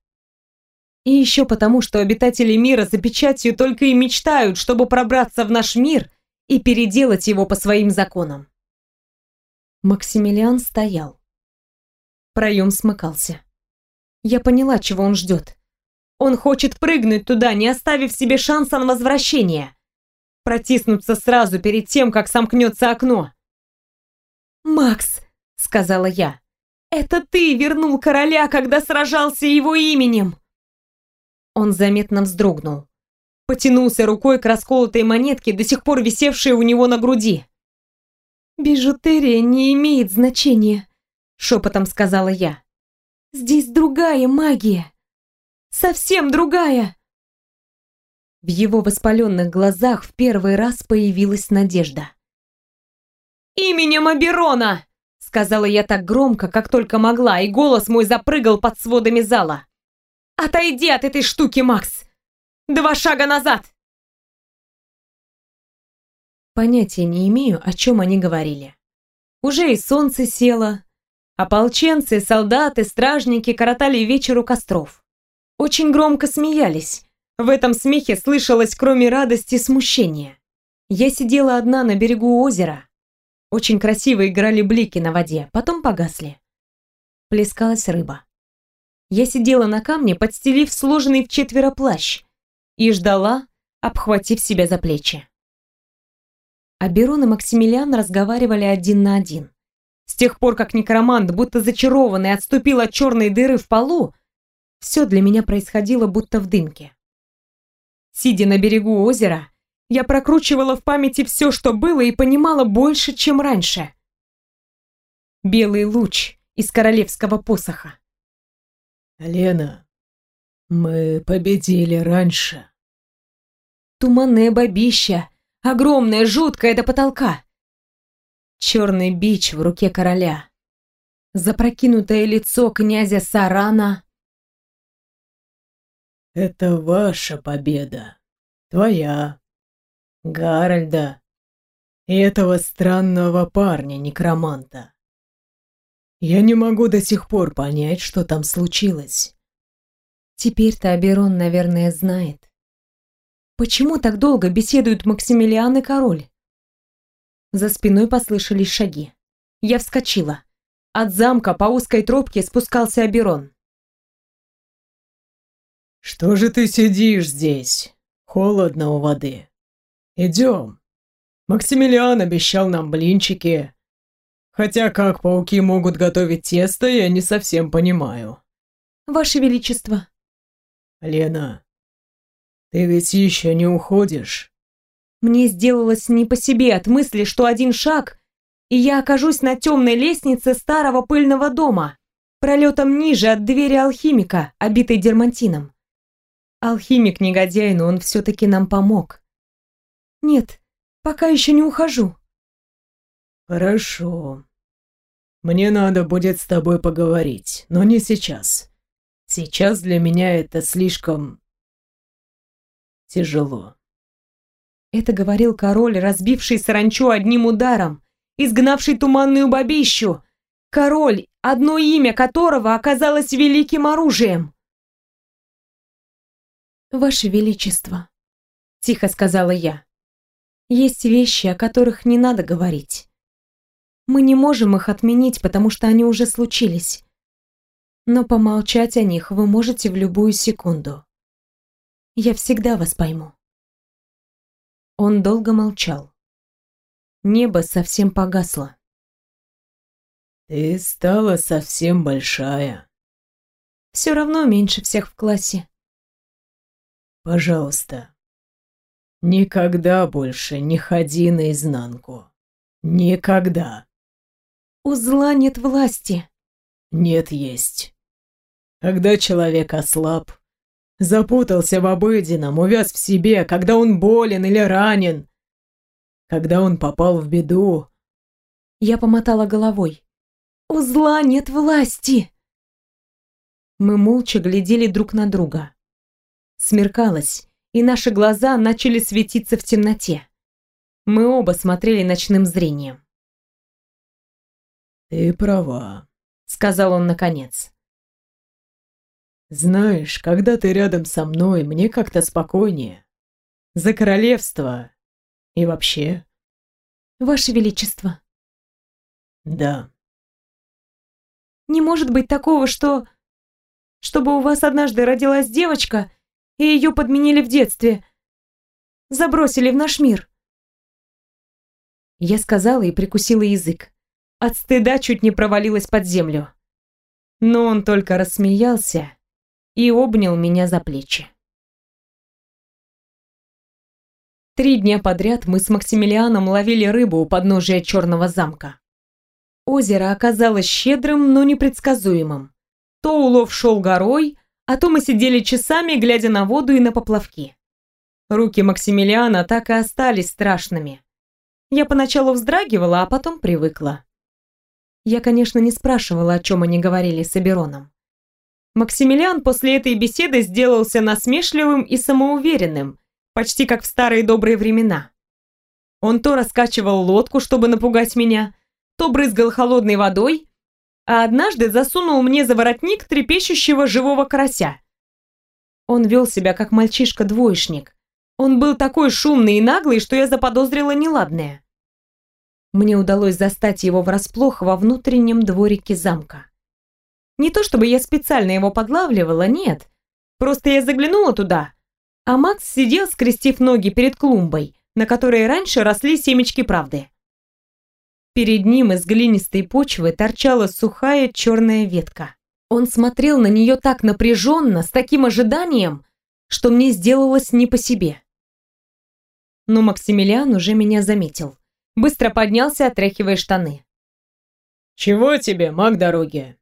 И еще потому, что обитатели мира за печатью только и мечтают, чтобы пробраться в наш мир и переделать его по своим законам. Максимилиан стоял. Проем смыкался. Я поняла, чего он ждет. Он хочет прыгнуть туда, не оставив себе шанса на возвращение. Протиснуться сразу перед тем, как сомкнется окно. «Макс!» сказала я. «Это ты вернул короля, когда сражался его именем!» Он заметно вздрогнул. Потянулся рукой к расколотой монетке, до сих пор висевшей у него на груди. «Бижутерия не имеет значения», — шепотом сказала я. «Здесь другая магия. Совсем другая». В его воспаленных глазах в первый раз появилась надежда. «Именем Аберона!» Сказала я так громко, как только могла, и голос мой запрыгал под сводами зала. «Отойди от этой штуки, Макс! Два шага назад!» Понятия не имею, о чем они говорили. Уже и солнце село. Ополченцы, солдаты, стражники коротали вечер у костров. Очень громко смеялись. В этом смехе слышалось, кроме радости, смущение. Я сидела одна на берегу озера, очень красиво играли блики на воде, потом погасли. Плескалась рыба. Я сидела на камне, подстелив сложенный в четверо плащ, и ждала, обхватив себя за плечи. Аберон и Максимилиан разговаривали один на один. С тех пор, как некромант, будто зачарованный, отступил от черной дыры в полу, все для меня происходило будто в дымке. Сидя на берегу озера, я прокручивала в памяти все, что было, и понимала больше, чем раньше. Белый луч из королевского посоха. «Лена, мы победили раньше». Туманное бабища, огромное, жуткое до потолка. Черный бич в руке короля. Запрокинутое лицо князя Сарана. «Это ваша победа. Твоя. Гарольда и этого странного парня-некроманта. Я не могу до сих пор понять, что там случилось. Теперь-то Аберон, наверное, знает. Почему так долго беседуют Максимилиан и король? За спиной послышались шаги. Я вскочила. От замка по узкой тропке спускался Аберон. «Что же ты сидишь здесь? Холодно у воды», Идем. Максимилиан обещал нам блинчики. Хотя как пауки могут готовить тесто, я не совсем понимаю. Ваше Величество. Лена, ты ведь еще не уходишь? Мне сделалось не по себе от мысли, что один шаг, и я окажусь на темной лестнице старого пыльного дома, пролетом ниже от двери алхимика, обитой дермантином. Алхимик-негодяй, но он все-таки нам помог. Нет, пока еще не ухожу. Хорошо. Мне надо будет с тобой поговорить, но не сейчас. Сейчас для меня это слишком тяжело. Это говорил король, разбивший саранчу одним ударом, изгнавший туманную бабищу. Король, одно имя которого оказалось великим оружием. «Ваше Величество», — тихо сказала я, есть вещи, о которых не надо говорить. Мы не можем их отменить, потому что они уже случились. Но помолчать о них вы можете в любую секунду. Я всегда вас пойму. Он долго молчал. Небо совсем погасло. Ты стала совсем большая. Все равно меньше всех в классе. Пожалуйста, никогда больше не ходи наизнанку. Никогда. У зла нет власти. Нет, есть. Когда человек ослаб, запутался в обыденном, увяз в себе, когда он болен или ранен, когда он попал в беду. Я помотала головой. У зла нет власти. Мы молча глядели друг на друга. Смеркалось, и наши глаза начали светиться в темноте. Мы оба смотрели ночным зрением. «Ты права», — сказал он наконец. «Знаешь, когда ты рядом со мной, мне как-то спокойнее. За королевство и вообще». «Ваше Величество». «Да». «Не может быть такого, что чтобы у вас однажды родилась девочка, и ее подменили в детстве. Забросили в наш мир. Я сказала и прикусила язык. От стыда чуть не провалилась под землю. Но он только рассмеялся и обнял меня за плечи. Три дня подряд мы с Максимилианом ловили рыбу у подножия Черного замка. Озеро оказалось щедрым, но непредсказуемым. То улов шел горой, а то мы сидели часами, глядя на воду и на поплавки. Руки Максимилиана так и остались страшными. Я поначалу вздрагивала, а потом привыкла. Я, конечно, не спрашивала, о чем они говорили с Абероном. Максимилиан после этой беседы сделался насмешливым и самоуверенным, почти как в старые добрые времена. Он то раскачивал лодку, чтобы напугать меня, то брызгал холодной водой, а однажды засунул мне за воротник трепещущего живого карася. Он вел себя как мальчишка-двоечник. Он был такой шумный и наглый, что я заподозрила неладное. Мне удалось застать его врасплох во внутреннем дворике замка. Не то чтобы я специально его подлавливала, нет. Просто я заглянула туда, а Макс сидел, скрестив ноги перед клумбой, на которой раньше росли семечки правды. Перед ним из глинистой почвы торчала сухая черная ветка. Он смотрел на нее так напряженно, с таким ожиданием, что мне сделалось не по себе. Но Максимилиан уже меня заметил. Быстро поднялся, отряхивая штаны. «Чего тебе, маг дороги?»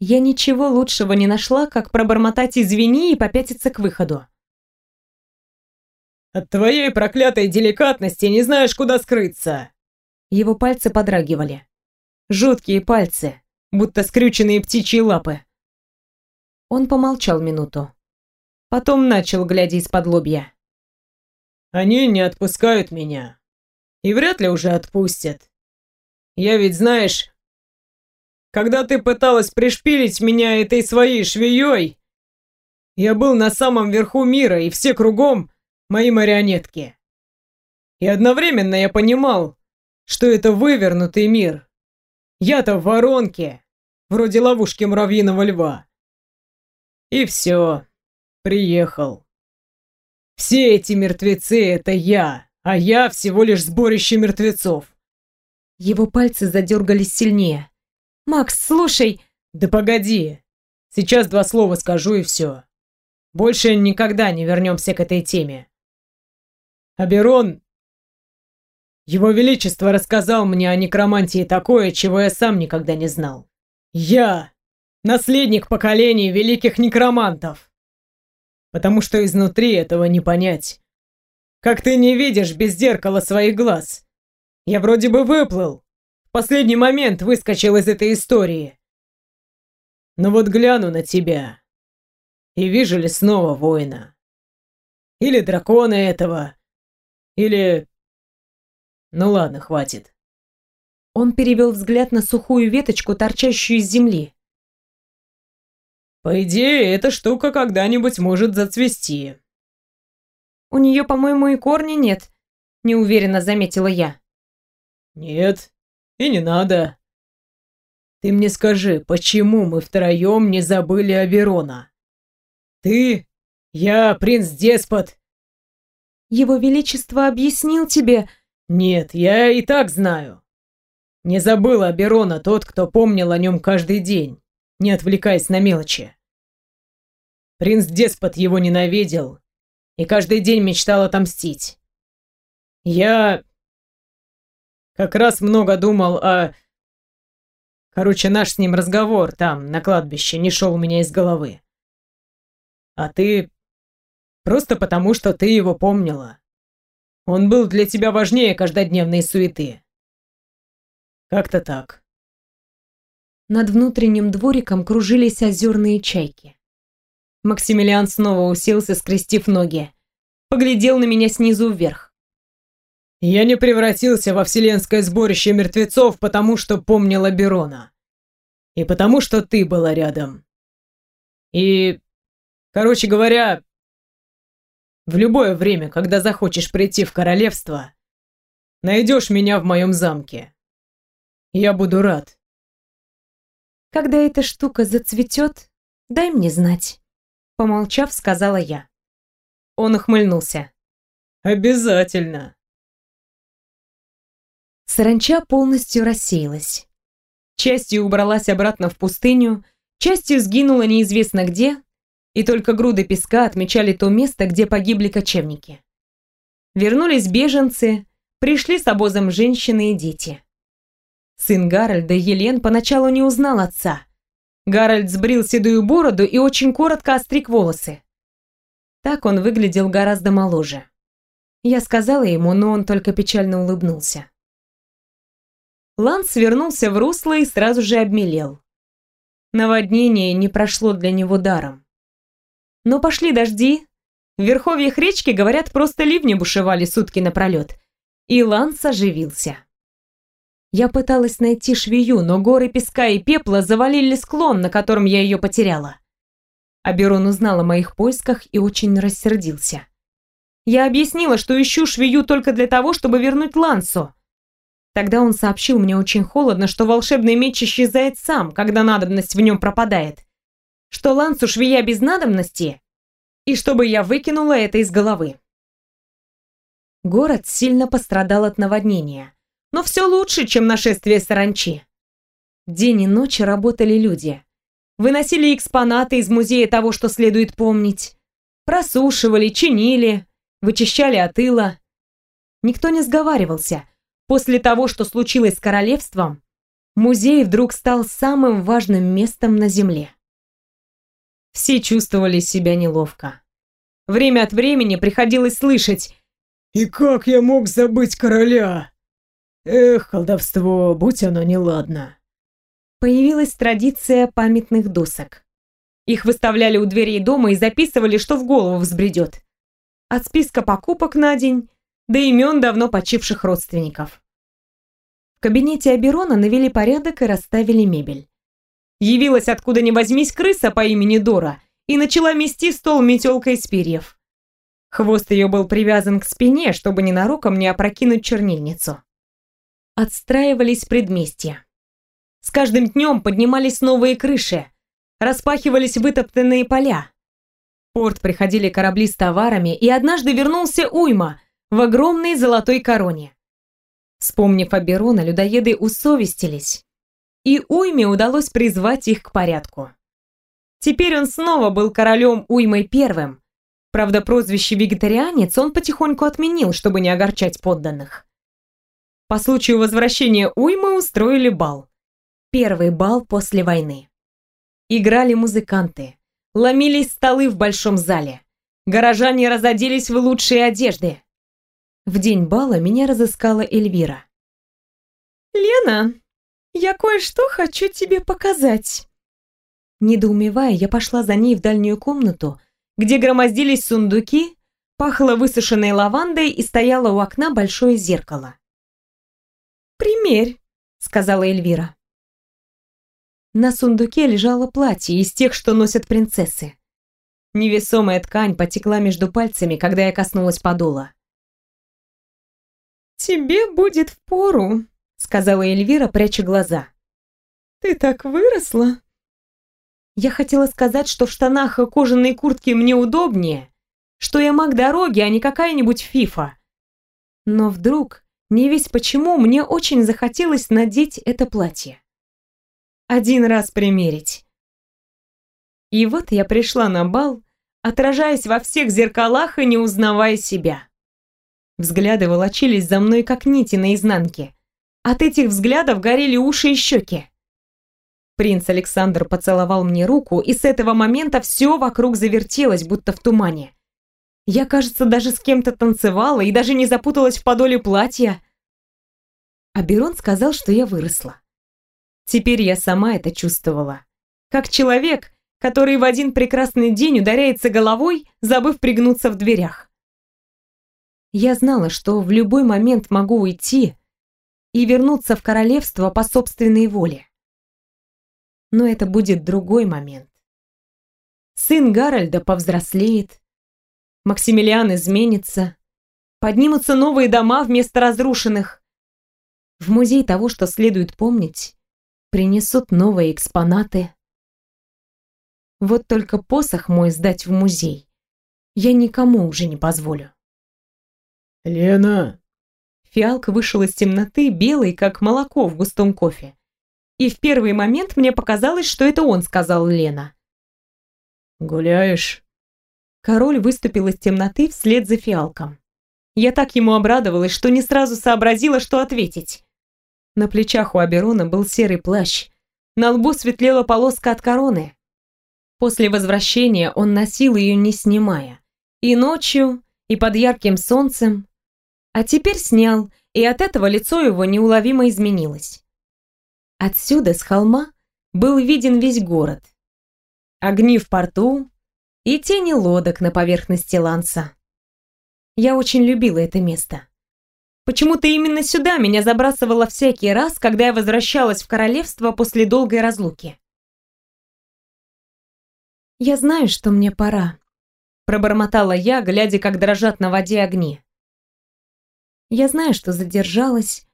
Я ничего лучшего не нашла, как пробормотать «извини» и попятиться к выходу. «От твоей проклятой деликатности не знаешь, куда скрыться!» Его пальцы подрагивали. Жуткие пальцы, будто скрюченные птичьи лапы. Он помолчал минуту. Потом начал, глядя из-под лобья. «Они не отпускают меня. И вряд ли уже отпустят. Я ведь, знаешь, когда ты пыталась пришпилить меня этой своей швеей, я был на самом верху мира, и все кругом мои марионетки. И одновременно я понимал, что это вывернутый мир. Я-то в воронке, вроде ловушки муравьиного льва. И все, приехал. Все эти мертвецы — это я, а я всего лишь сборище мертвецов. Его пальцы задергались сильнее. «Макс, слушай...» «Да погоди. Сейчас два слова скажу и все. Больше никогда не вернемся к этой теме. Аберон его Величество рассказал мне о некромантии такое, чего я сам никогда не знал. Я наследник поколений великих некромантов. Потому что изнутри этого не понять. Как ты не видишь без зеркала своих глаз? Я вроде бы выплыл. В последний момент выскочил из этой истории. Но вот гляну на тебя. И вижу ли снова воина. Или дракона этого. Или ну ладно, хватит. Он перевел взгляд на сухую веточку, торчащую из земли. По идее, эта штука когда-нибудь может зацвести. У нее, по-моему, и корня нет, неуверенно заметила я. Нет, и не надо. Ты мне скажи, почему мы втроем не забыли о Верона? Ты, я, принц-деспот. Его Величество объяснил тебе, «Нет, я и так знаю. Не забыл о Берона тот, кто помнил о нем каждый день, не отвлекаясь на мелочи. Принц-деспот его ненавидел и каждый день мечтал отомстить. Я как раз много думал о... Короче, наш с ним разговор там, на кладбище, не шел у меня из головы. А ты... Просто потому, что ты его помнила. Он был для тебя важнее каждодневной суеты. Как-то так. Над внутренним двориком кружились озерные чайки. Максимилиан снова уселся, скрестив ноги. Поглядел на меня снизу вверх. Я не превратился во вселенское сборище мертвецов, потому что помнила Берона. И потому что ты была рядом. И, короче говоря, в любое время, когда захочешь прийти в королевство, найдешь меня в моем замке. Я буду рад. Когда эта штука зацветет, дай мне знать. Помолчав, сказала я. Он ухмыльнулся. Обязательно. Саранча полностью рассеялась. Частью убралась обратно в пустыню, частью сгинула неизвестно где, и только груды песка отмечали то место, где погибли кочевники. Вернулись беженцы, пришли с обозом женщины и дети. Сын Гарольда, Елен, поначалу не узнал отца. Гарольд сбрил седую бороду и очень коротко остриг волосы. Так он выглядел гораздо моложе. Я сказала ему, но он только печально улыбнулся. Ланс вернулся в русло и сразу же обмелел. Наводнение не прошло для него даром. Но пошли дожди. В верховьях речки, говорят, просто ливни бушевали сутки напролет. И Ланс оживился. Я пыталась найти швею, но горы песка и пепла завалили склон, на котором я ее потеряла. Аберон узнал о моих поисках и очень рассердился. Я объяснила, что ищу швею только для того, чтобы вернуть Лансу. Тогда он сообщил мне очень холодно, что волшебный меч исчезает сам, когда надобность в нем пропадает. Что Лансу швея без надобности, и чтобы я выкинула это из головы. Город сильно пострадал от наводнения, но все лучше, чем нашествие саранчи. День и ночь работали люди. Выносили экспонаты из музея того, что следует помнить. Просушивали, чинили, вычищали от ила. Никто не сговаривался – После того, что случилось с королевством, музей вдруг стал самым важным местом на Земле. Все чувствовали себя неловко. Время от времени приходилось слышать «И как я мог забыть короля?» Эх, колдовство, будь оно неладно. Появилась традиция памятных досок. Их выставляли у дверей дома и записывали, что в голову взбредет. От списка покупок на день до имен давно почивших родственников. В кабинете Аберона навели порядок и расставили мебель. Явилась откуда ни возьмись крыса по имени Дора и начала мести стол метелкой из перьев. Хвост ее был привязан к спине, чтобы ненароком не опрокинуть чернильницу. Отстраивались предместья. С каждым днем поднимались новые крыши, распахивались вытоптанные поля. В порт приходили корабли с товарами, и однажды вернулся Уйма в огромной золотой короне. Вспомнив Аберона, людоеды усовестились, и Уйме удалось призвать их к порядку. Теперь он снова был королем Уймой первым. Правда, прозвище «вегетарианец» он потихоньку отменил, чтобы не огорчать подданных. По случаю возвращения Уймы устроили бал. Первый бал после войны. Играли музыканты, ломились столы в большом зале. Горожане разоделись в лучшие одежды. В день бала меня разыскала Эльвира. «Лена, я кое-что хочу тебе показать». Недоумевая, я пошла за ней в дальнюю комнату, где громоздились сундуки, пахло высушенной лавандой и стояло у окна большое зеркало. «Примерь», — сказала Эльвира. На сундуке лежало платье из тех, что носят принцессы. Невесомая ткань потекла между пальцами, когда я коснулась подола. «Тебе будет впору», — сказала Эльвира, пряча глаза. «Ты так выросла». Я хотела сказать, что в штанах и кожаной куртке мне удобнее, что я маг дороги, а не какая-нибудь фифа. Но вдруг, не весь почему, мне очень захотелось надеть это платье. Один раз примерить. И вот я пришла на бал, отражаясь во всех зеркалах и не узнавая себя. Взгляды волочились за мной, как нити наизнанке. От этих взглядов горели уши и щеки. Принц Александр поцеловал мне руку, и с этого момента все вокруг завертелось, будто в тумане. Я, кажется, даже с кем-то танцевала и даже не запуталась в подоле платья. А Берон сказал, что я выросла. Теперь я сама это чувствовала. Как человек, который в один прекрасный день ударяется головой, забыв пригнуться в дверях. Я знала, что в любой момент могу уйти и вернуться в королевство по собственной воле. Но это будет другой момент. Сын Гарольда повзрослеет, Максимилиан изменится, поднимутся новые дома вместо разрушенных. В музей того, что следует помнить, принесут новые экспонаты. Вот только посох мой сдать в музей я никому уже не позволю. «Лена!» Фиалка вышел из темноты, белый, как молоко в густом кофе. И в первый момент мне показалось, что это он сказал Лена. «Гуляешь?» Король выступил из темноты вслед за фиалком. Я так ему обрадовалась, что не сразу сообразила, что ответить. На плечах у Аберона был серый плащ, на лбу светлела полоска от короны. После возвращения он носил ее не снимая. И ночью, и под ярким солнцем. А теперь снял, и от этого лицо его неуловимо изменилось. Отсюда, с холма, был виден весь город. Огни в порту, и тени лодок на поверхности Ланса. Я очень любила это место. Почему-то именно сюда меня забрасывало всякий раз, когда я возвращалась в королевство после долгой разлуки. «Я знаю, что мне пора», — пробормотала я, глядя, как дрожат на воде огни. «Я знаю, что задержалась,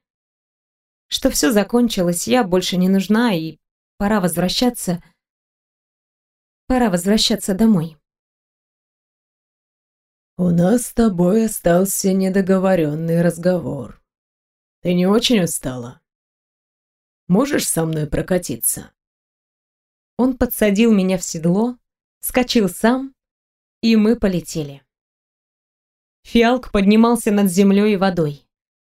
что все закончилось, я больше не нужна, и пора возвращаться. Пора возвращаться домой». «У нас с тобой остался недоговоренный разговор. Ты не очень устала? Можешь со мной прокатиться?» Он подсадил меня в седло, скочил сам, и мы полетели. Фиалк поднимался над землей и водой.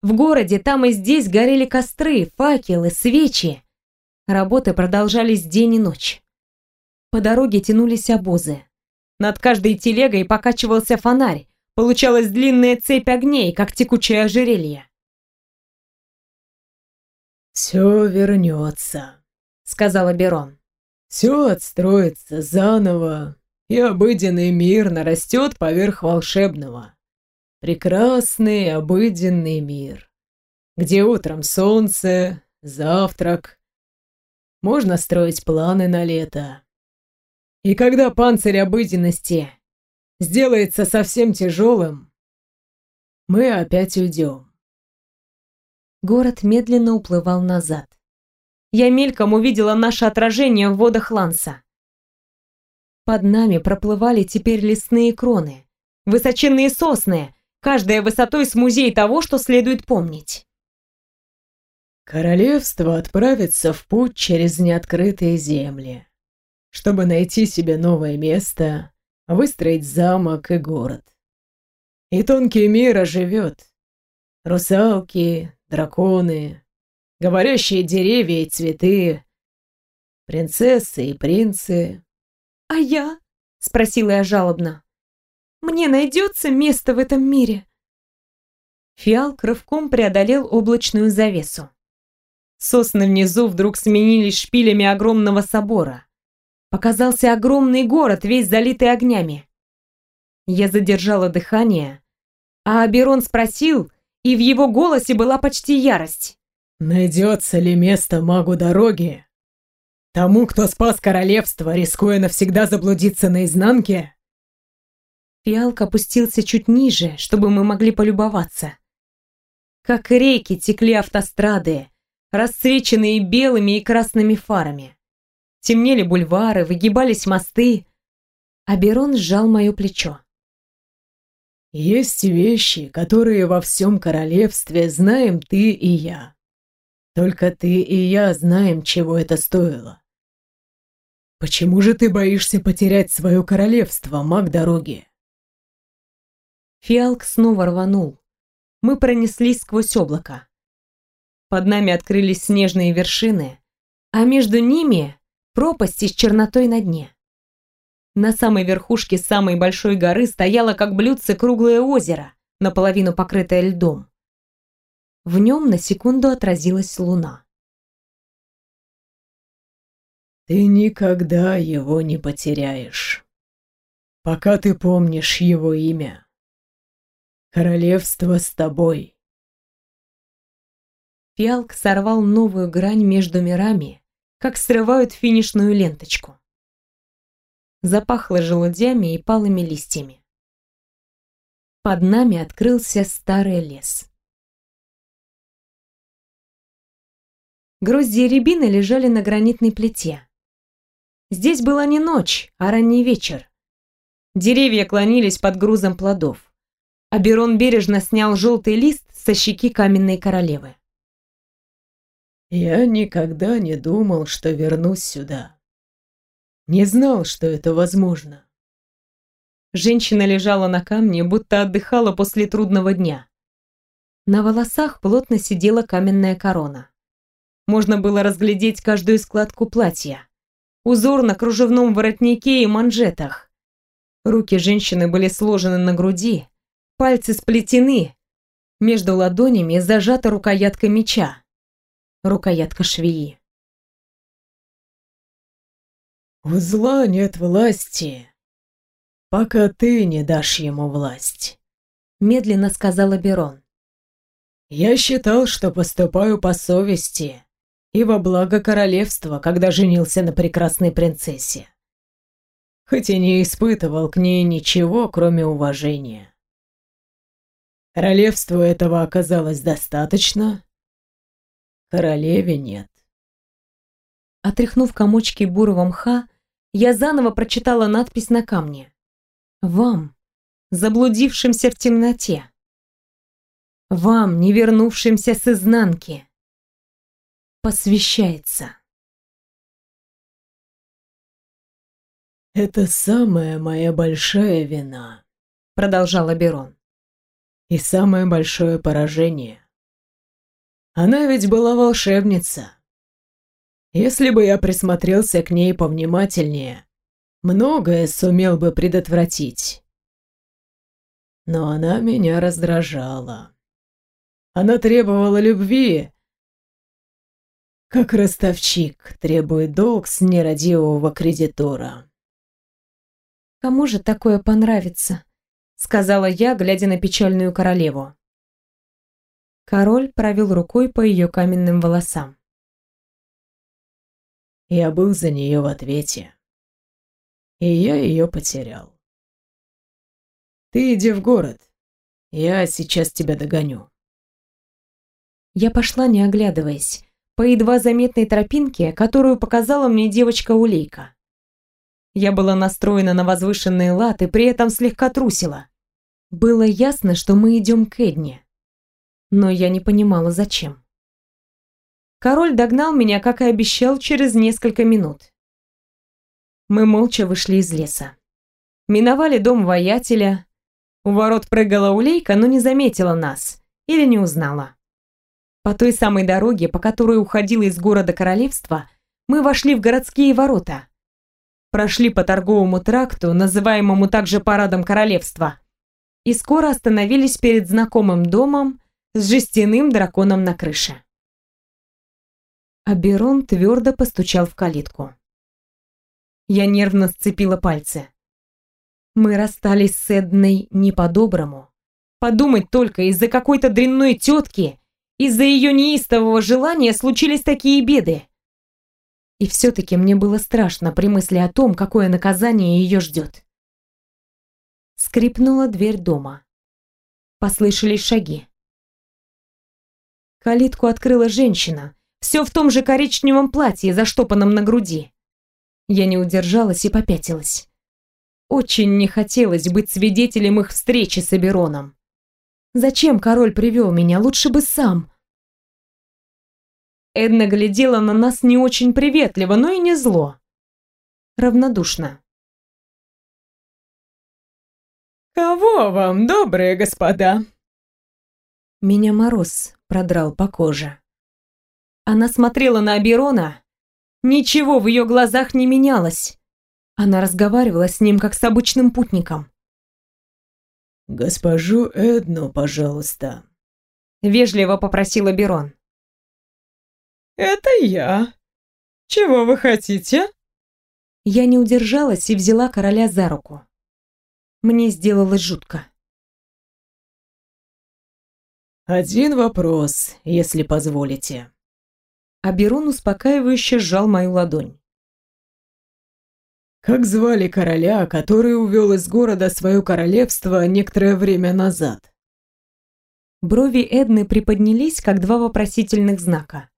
В городе там и здесь горели костры, факелы, свечи. Работы продолжались день и ночь. По дороге тянулись обозы. Над каждой телегой покачивался фонарь. Получалась длинная цепь огней, как текучее ожерелье. «Все вернется», — сказала Берон. «Все отстроится заново, и обыденный мир нарастет поверх волшебного. Прекрасный обыденный мир, где утром солнце, завтрак. Можно строить планы на лето, и когда панцирь обыденности сделается совсем тяжелым, мы опять уйдем. Город медленно уплывал назад. Я мельком увидела наше отражение в водах Ланса. Под нами проплывали теперь лесные кроны, высоченные сосны, каждая высотой с музей того, что следует помнить. Королевство отправится в путь через неоткрытые земли чтобы найти себе новое место, выстроить замок и город. И тонкий мир оживет. Русалки, драконы, говорящие деревья и цветы, принцессы и принцы. «А я?» — спросила я жалобно. «Мне найдется место в этом мире?» Фиал рывком преодолел облачную завесу. Сосны внизу вдруг сменились шпилями огромного собора показался огромный город, весь залитый огнями. Я задержала дыхание, а Аберон спросил, и в его голосе была почти ярость. «Найдется ли место магу дороги? Тому, кто спас королевство, рискуя навсегда заблудиться наизнанке?» Фиалк опустился чуть ниже, чтобы мы могли полюбоваться. Как реки текли автострады, расцвеченные белыми и красными фарами. Темнели бульвары, выгибались мосты. Аберон сжал мое плечо. «Есть вещи, которые во всем королевстве знаем ты и я. Только ты и я знаем, чего это стоило. Почему же ты боишься потерять свое королевство, маг дороги? Фиалк снова рванул. Мы пронеслись сквозь облако. Под нами открылись снежные вершины, а между ними пропасти с чернотой на дне. На самой верхушке самой большой горы стояло как блюдце круглое озеро, наполовину покрытое льдом. В нем на секунду отразилась луна. Ты никогда его не потеряешь, пока ты помнишь его имя. Королевство с тобой. Фиалк сорвал новую грань между мирами, как срывают финишную ленточку. Запахло желудями и палыми листьями. Под нами открылся старый лес. Грозди рябины лежали на гранитной плите. Здесь была не ночь, а ранний вечер. Деревья клонились под грузом плодов. Аберон бережно снял желтый лист со щеки каменной королевы. «Я никогда не думал, что вернусь сюда. Не знал, что это возможно». Женщина лежала на камне, будто отдыхала после трудного дня. На волосах плотно сидела каменная корона. Можно было разглядеть каждую складку платья узор на кружевном воротнике и манжетах. Руки женщины были сложены на груди, пальцы сплетены, между ладонями зажата рукоятка меча, рукоятка швеи. «У зла нет власти, пока ты не дашь ему власть», — медленно сказала Берон. «Я считал, что поступаю по совести, и во благо королевства, когда женился на прекрасной принцессе. Хоть и не испытывал к ней ничего, кроме уважения. Королевству этого оказалось достаточно, королеве нет. Отряхнув комочки бурого мха, я заново прочитала надпись на камне. «Вам, заблудившимся в темноте. Вам, не вернувшимся с изнанки посвящается. «Это самая моя большая вина», — продолжал Берон. «И самое большое поражение. Она ведь была волшебница. Если бы я присмотрелся к ней повнимательнее, многое сумел бы предотвратить. Но она меня раздражала. Она требовала любви, как ростовщик требует долг с нерадивого кредитора. «Кому же такое понравится?» — сказала я, глядя на печальную королеву. Король провел рукой по ее каменным волосам. Я был за нее в ответе. И я ее потерял. Ты иди в город. Я сейчас тебя догоню. Я пошла, не оглядываясь по едва заметной тропинке, которую показала мне девочка-улейка. Я была настроена на возвышенный лад и при этом слегка трусила. Было ясно, что мы идем к Эдне. Но я не понимала, зачем. Король догнал меня, как и обещал, через несколько минут. Мы молча вышли из леса. Миновали дом воятеля. У ворот прыгала улейка, но не заметила нас или не узнала. По той самой дороге, по которой уходила из города королевства, мы вошли в городские ворота. Прошли по торговому тракту, называемому также парадом королевства, и скоро остановились перед знакомым домом с жестяным драконом на крыше. Аберон твердо постучал в калитку. Я нервно сцепила пальцы. Мы расстались с Эдной не по-доброму. Подумать только, из-за какой-то дрянной тетки из-за ее неистового желания случились такие беды. И все-таки мне было страшно при мысли о том, какое наказание ее ждет. Скрипнула дверь дома. Послышались шаги. Калитку открыла женщина, все в том же коричневом платье, заштопанном на груди. Я не удержалась и попятилась. Очень не хотелось быть свидетелем их встречи с Абероном. Зачем король привел меня? Лучше бы сам. Эдна глядела на нас не очень приветливо, но и не зло. равнодушно. «Кого вам, добрые господа?» Меня мороз продрал по коже. Она смотрела на Аберона. Ничего в ее глазах не менялось. Она разговаривала с ним, как с обычным путником. «Госпожу Эдну, пожалуйста», — вежливо попросила Берон. «Это я. Чего вы хотите?» Я не удержалась и взяла короля за руку. Мне сделалось жутко. «Один вопрос, если позволите». Аберон успокаивающе сжал мою ладонь. «Как звали короля, который увел из города свое королевство некоторое время назад?» Брови Эдны приподнялись, как два вопросительных знака.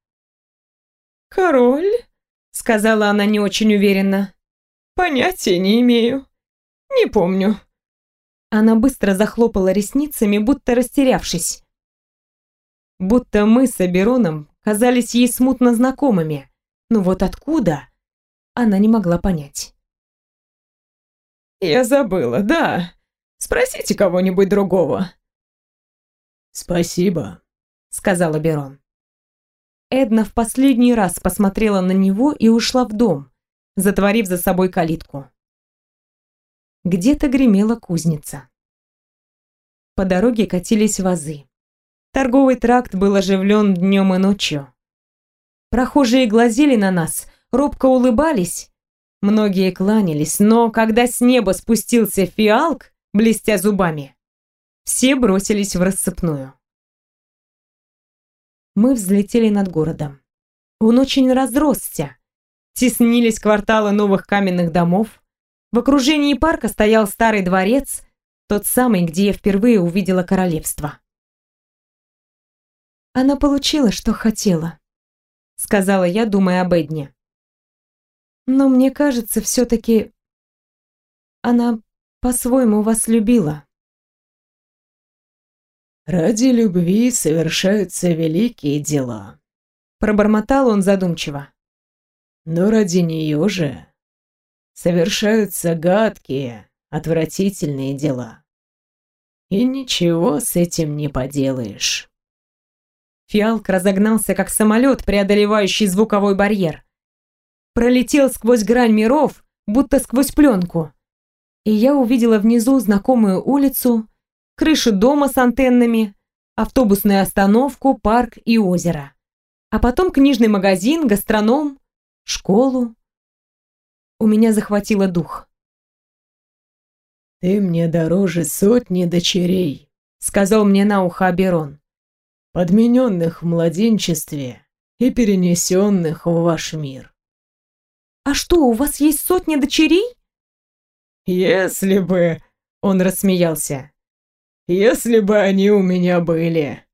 «Король?» — сказала она не очень уверенно. «Понятия не имею. Не помню». Она быстро захлопала ресницами, будто растерявшись. Будто мы с Абероном казались ей смутно знакомыми, но вот откуда, она не могла понять. «Я забыла, да. Спросите кого-нибудь другого». «Спасибо», — сказала Берон. Эдна в последний раз посмотрела на него и ушла в дом, затворив за собой калитку. Где-то гремела кузница. По дороге катились вазы. Торговый тракт был оживлен днем и ночью. Прохожие глазели на нас, робко улыбались. Многие кланялись, но когда с неба спустился фиалк, блестя зубами, все бросились в рассыпную. Мы взлетели над городом. Он очень разросся. Теснились кварталы новых каменных домов. В окружении парка стоял старый дворец, тот самый, где я впервые увидела королевство. Она получила, что хотела, сказала я, думая об Эдне. Но мне кажется, все-таки она по-своему вас любила. «Ради любви совершаются великие дела», — пробормотал он задумчиво. «Но ради нее же совершаются гадкие, отвратительные дела. И ничего с этим не поделаешь». Фиалк разогнался, как самолет, преодолевающий звуковой барьер. Пролетел сквозь грань миров, будто сквозь пленку. И я увидела внизу знакомую улицу, крышу дома с антеннами, автобусную остановку, парк и озеро. А потом книжный магазин, гастроном, школу. У меня захватило дух. «Ты мне дороже сотни дочерей», — сказал мне на ухо Аберон подмененных в младенчестве и перенесенных в ваш мир. «А что, у вас есть сотни дочерей?» «Если бы...» — он рассмеялся. «Если бы они у меня были...»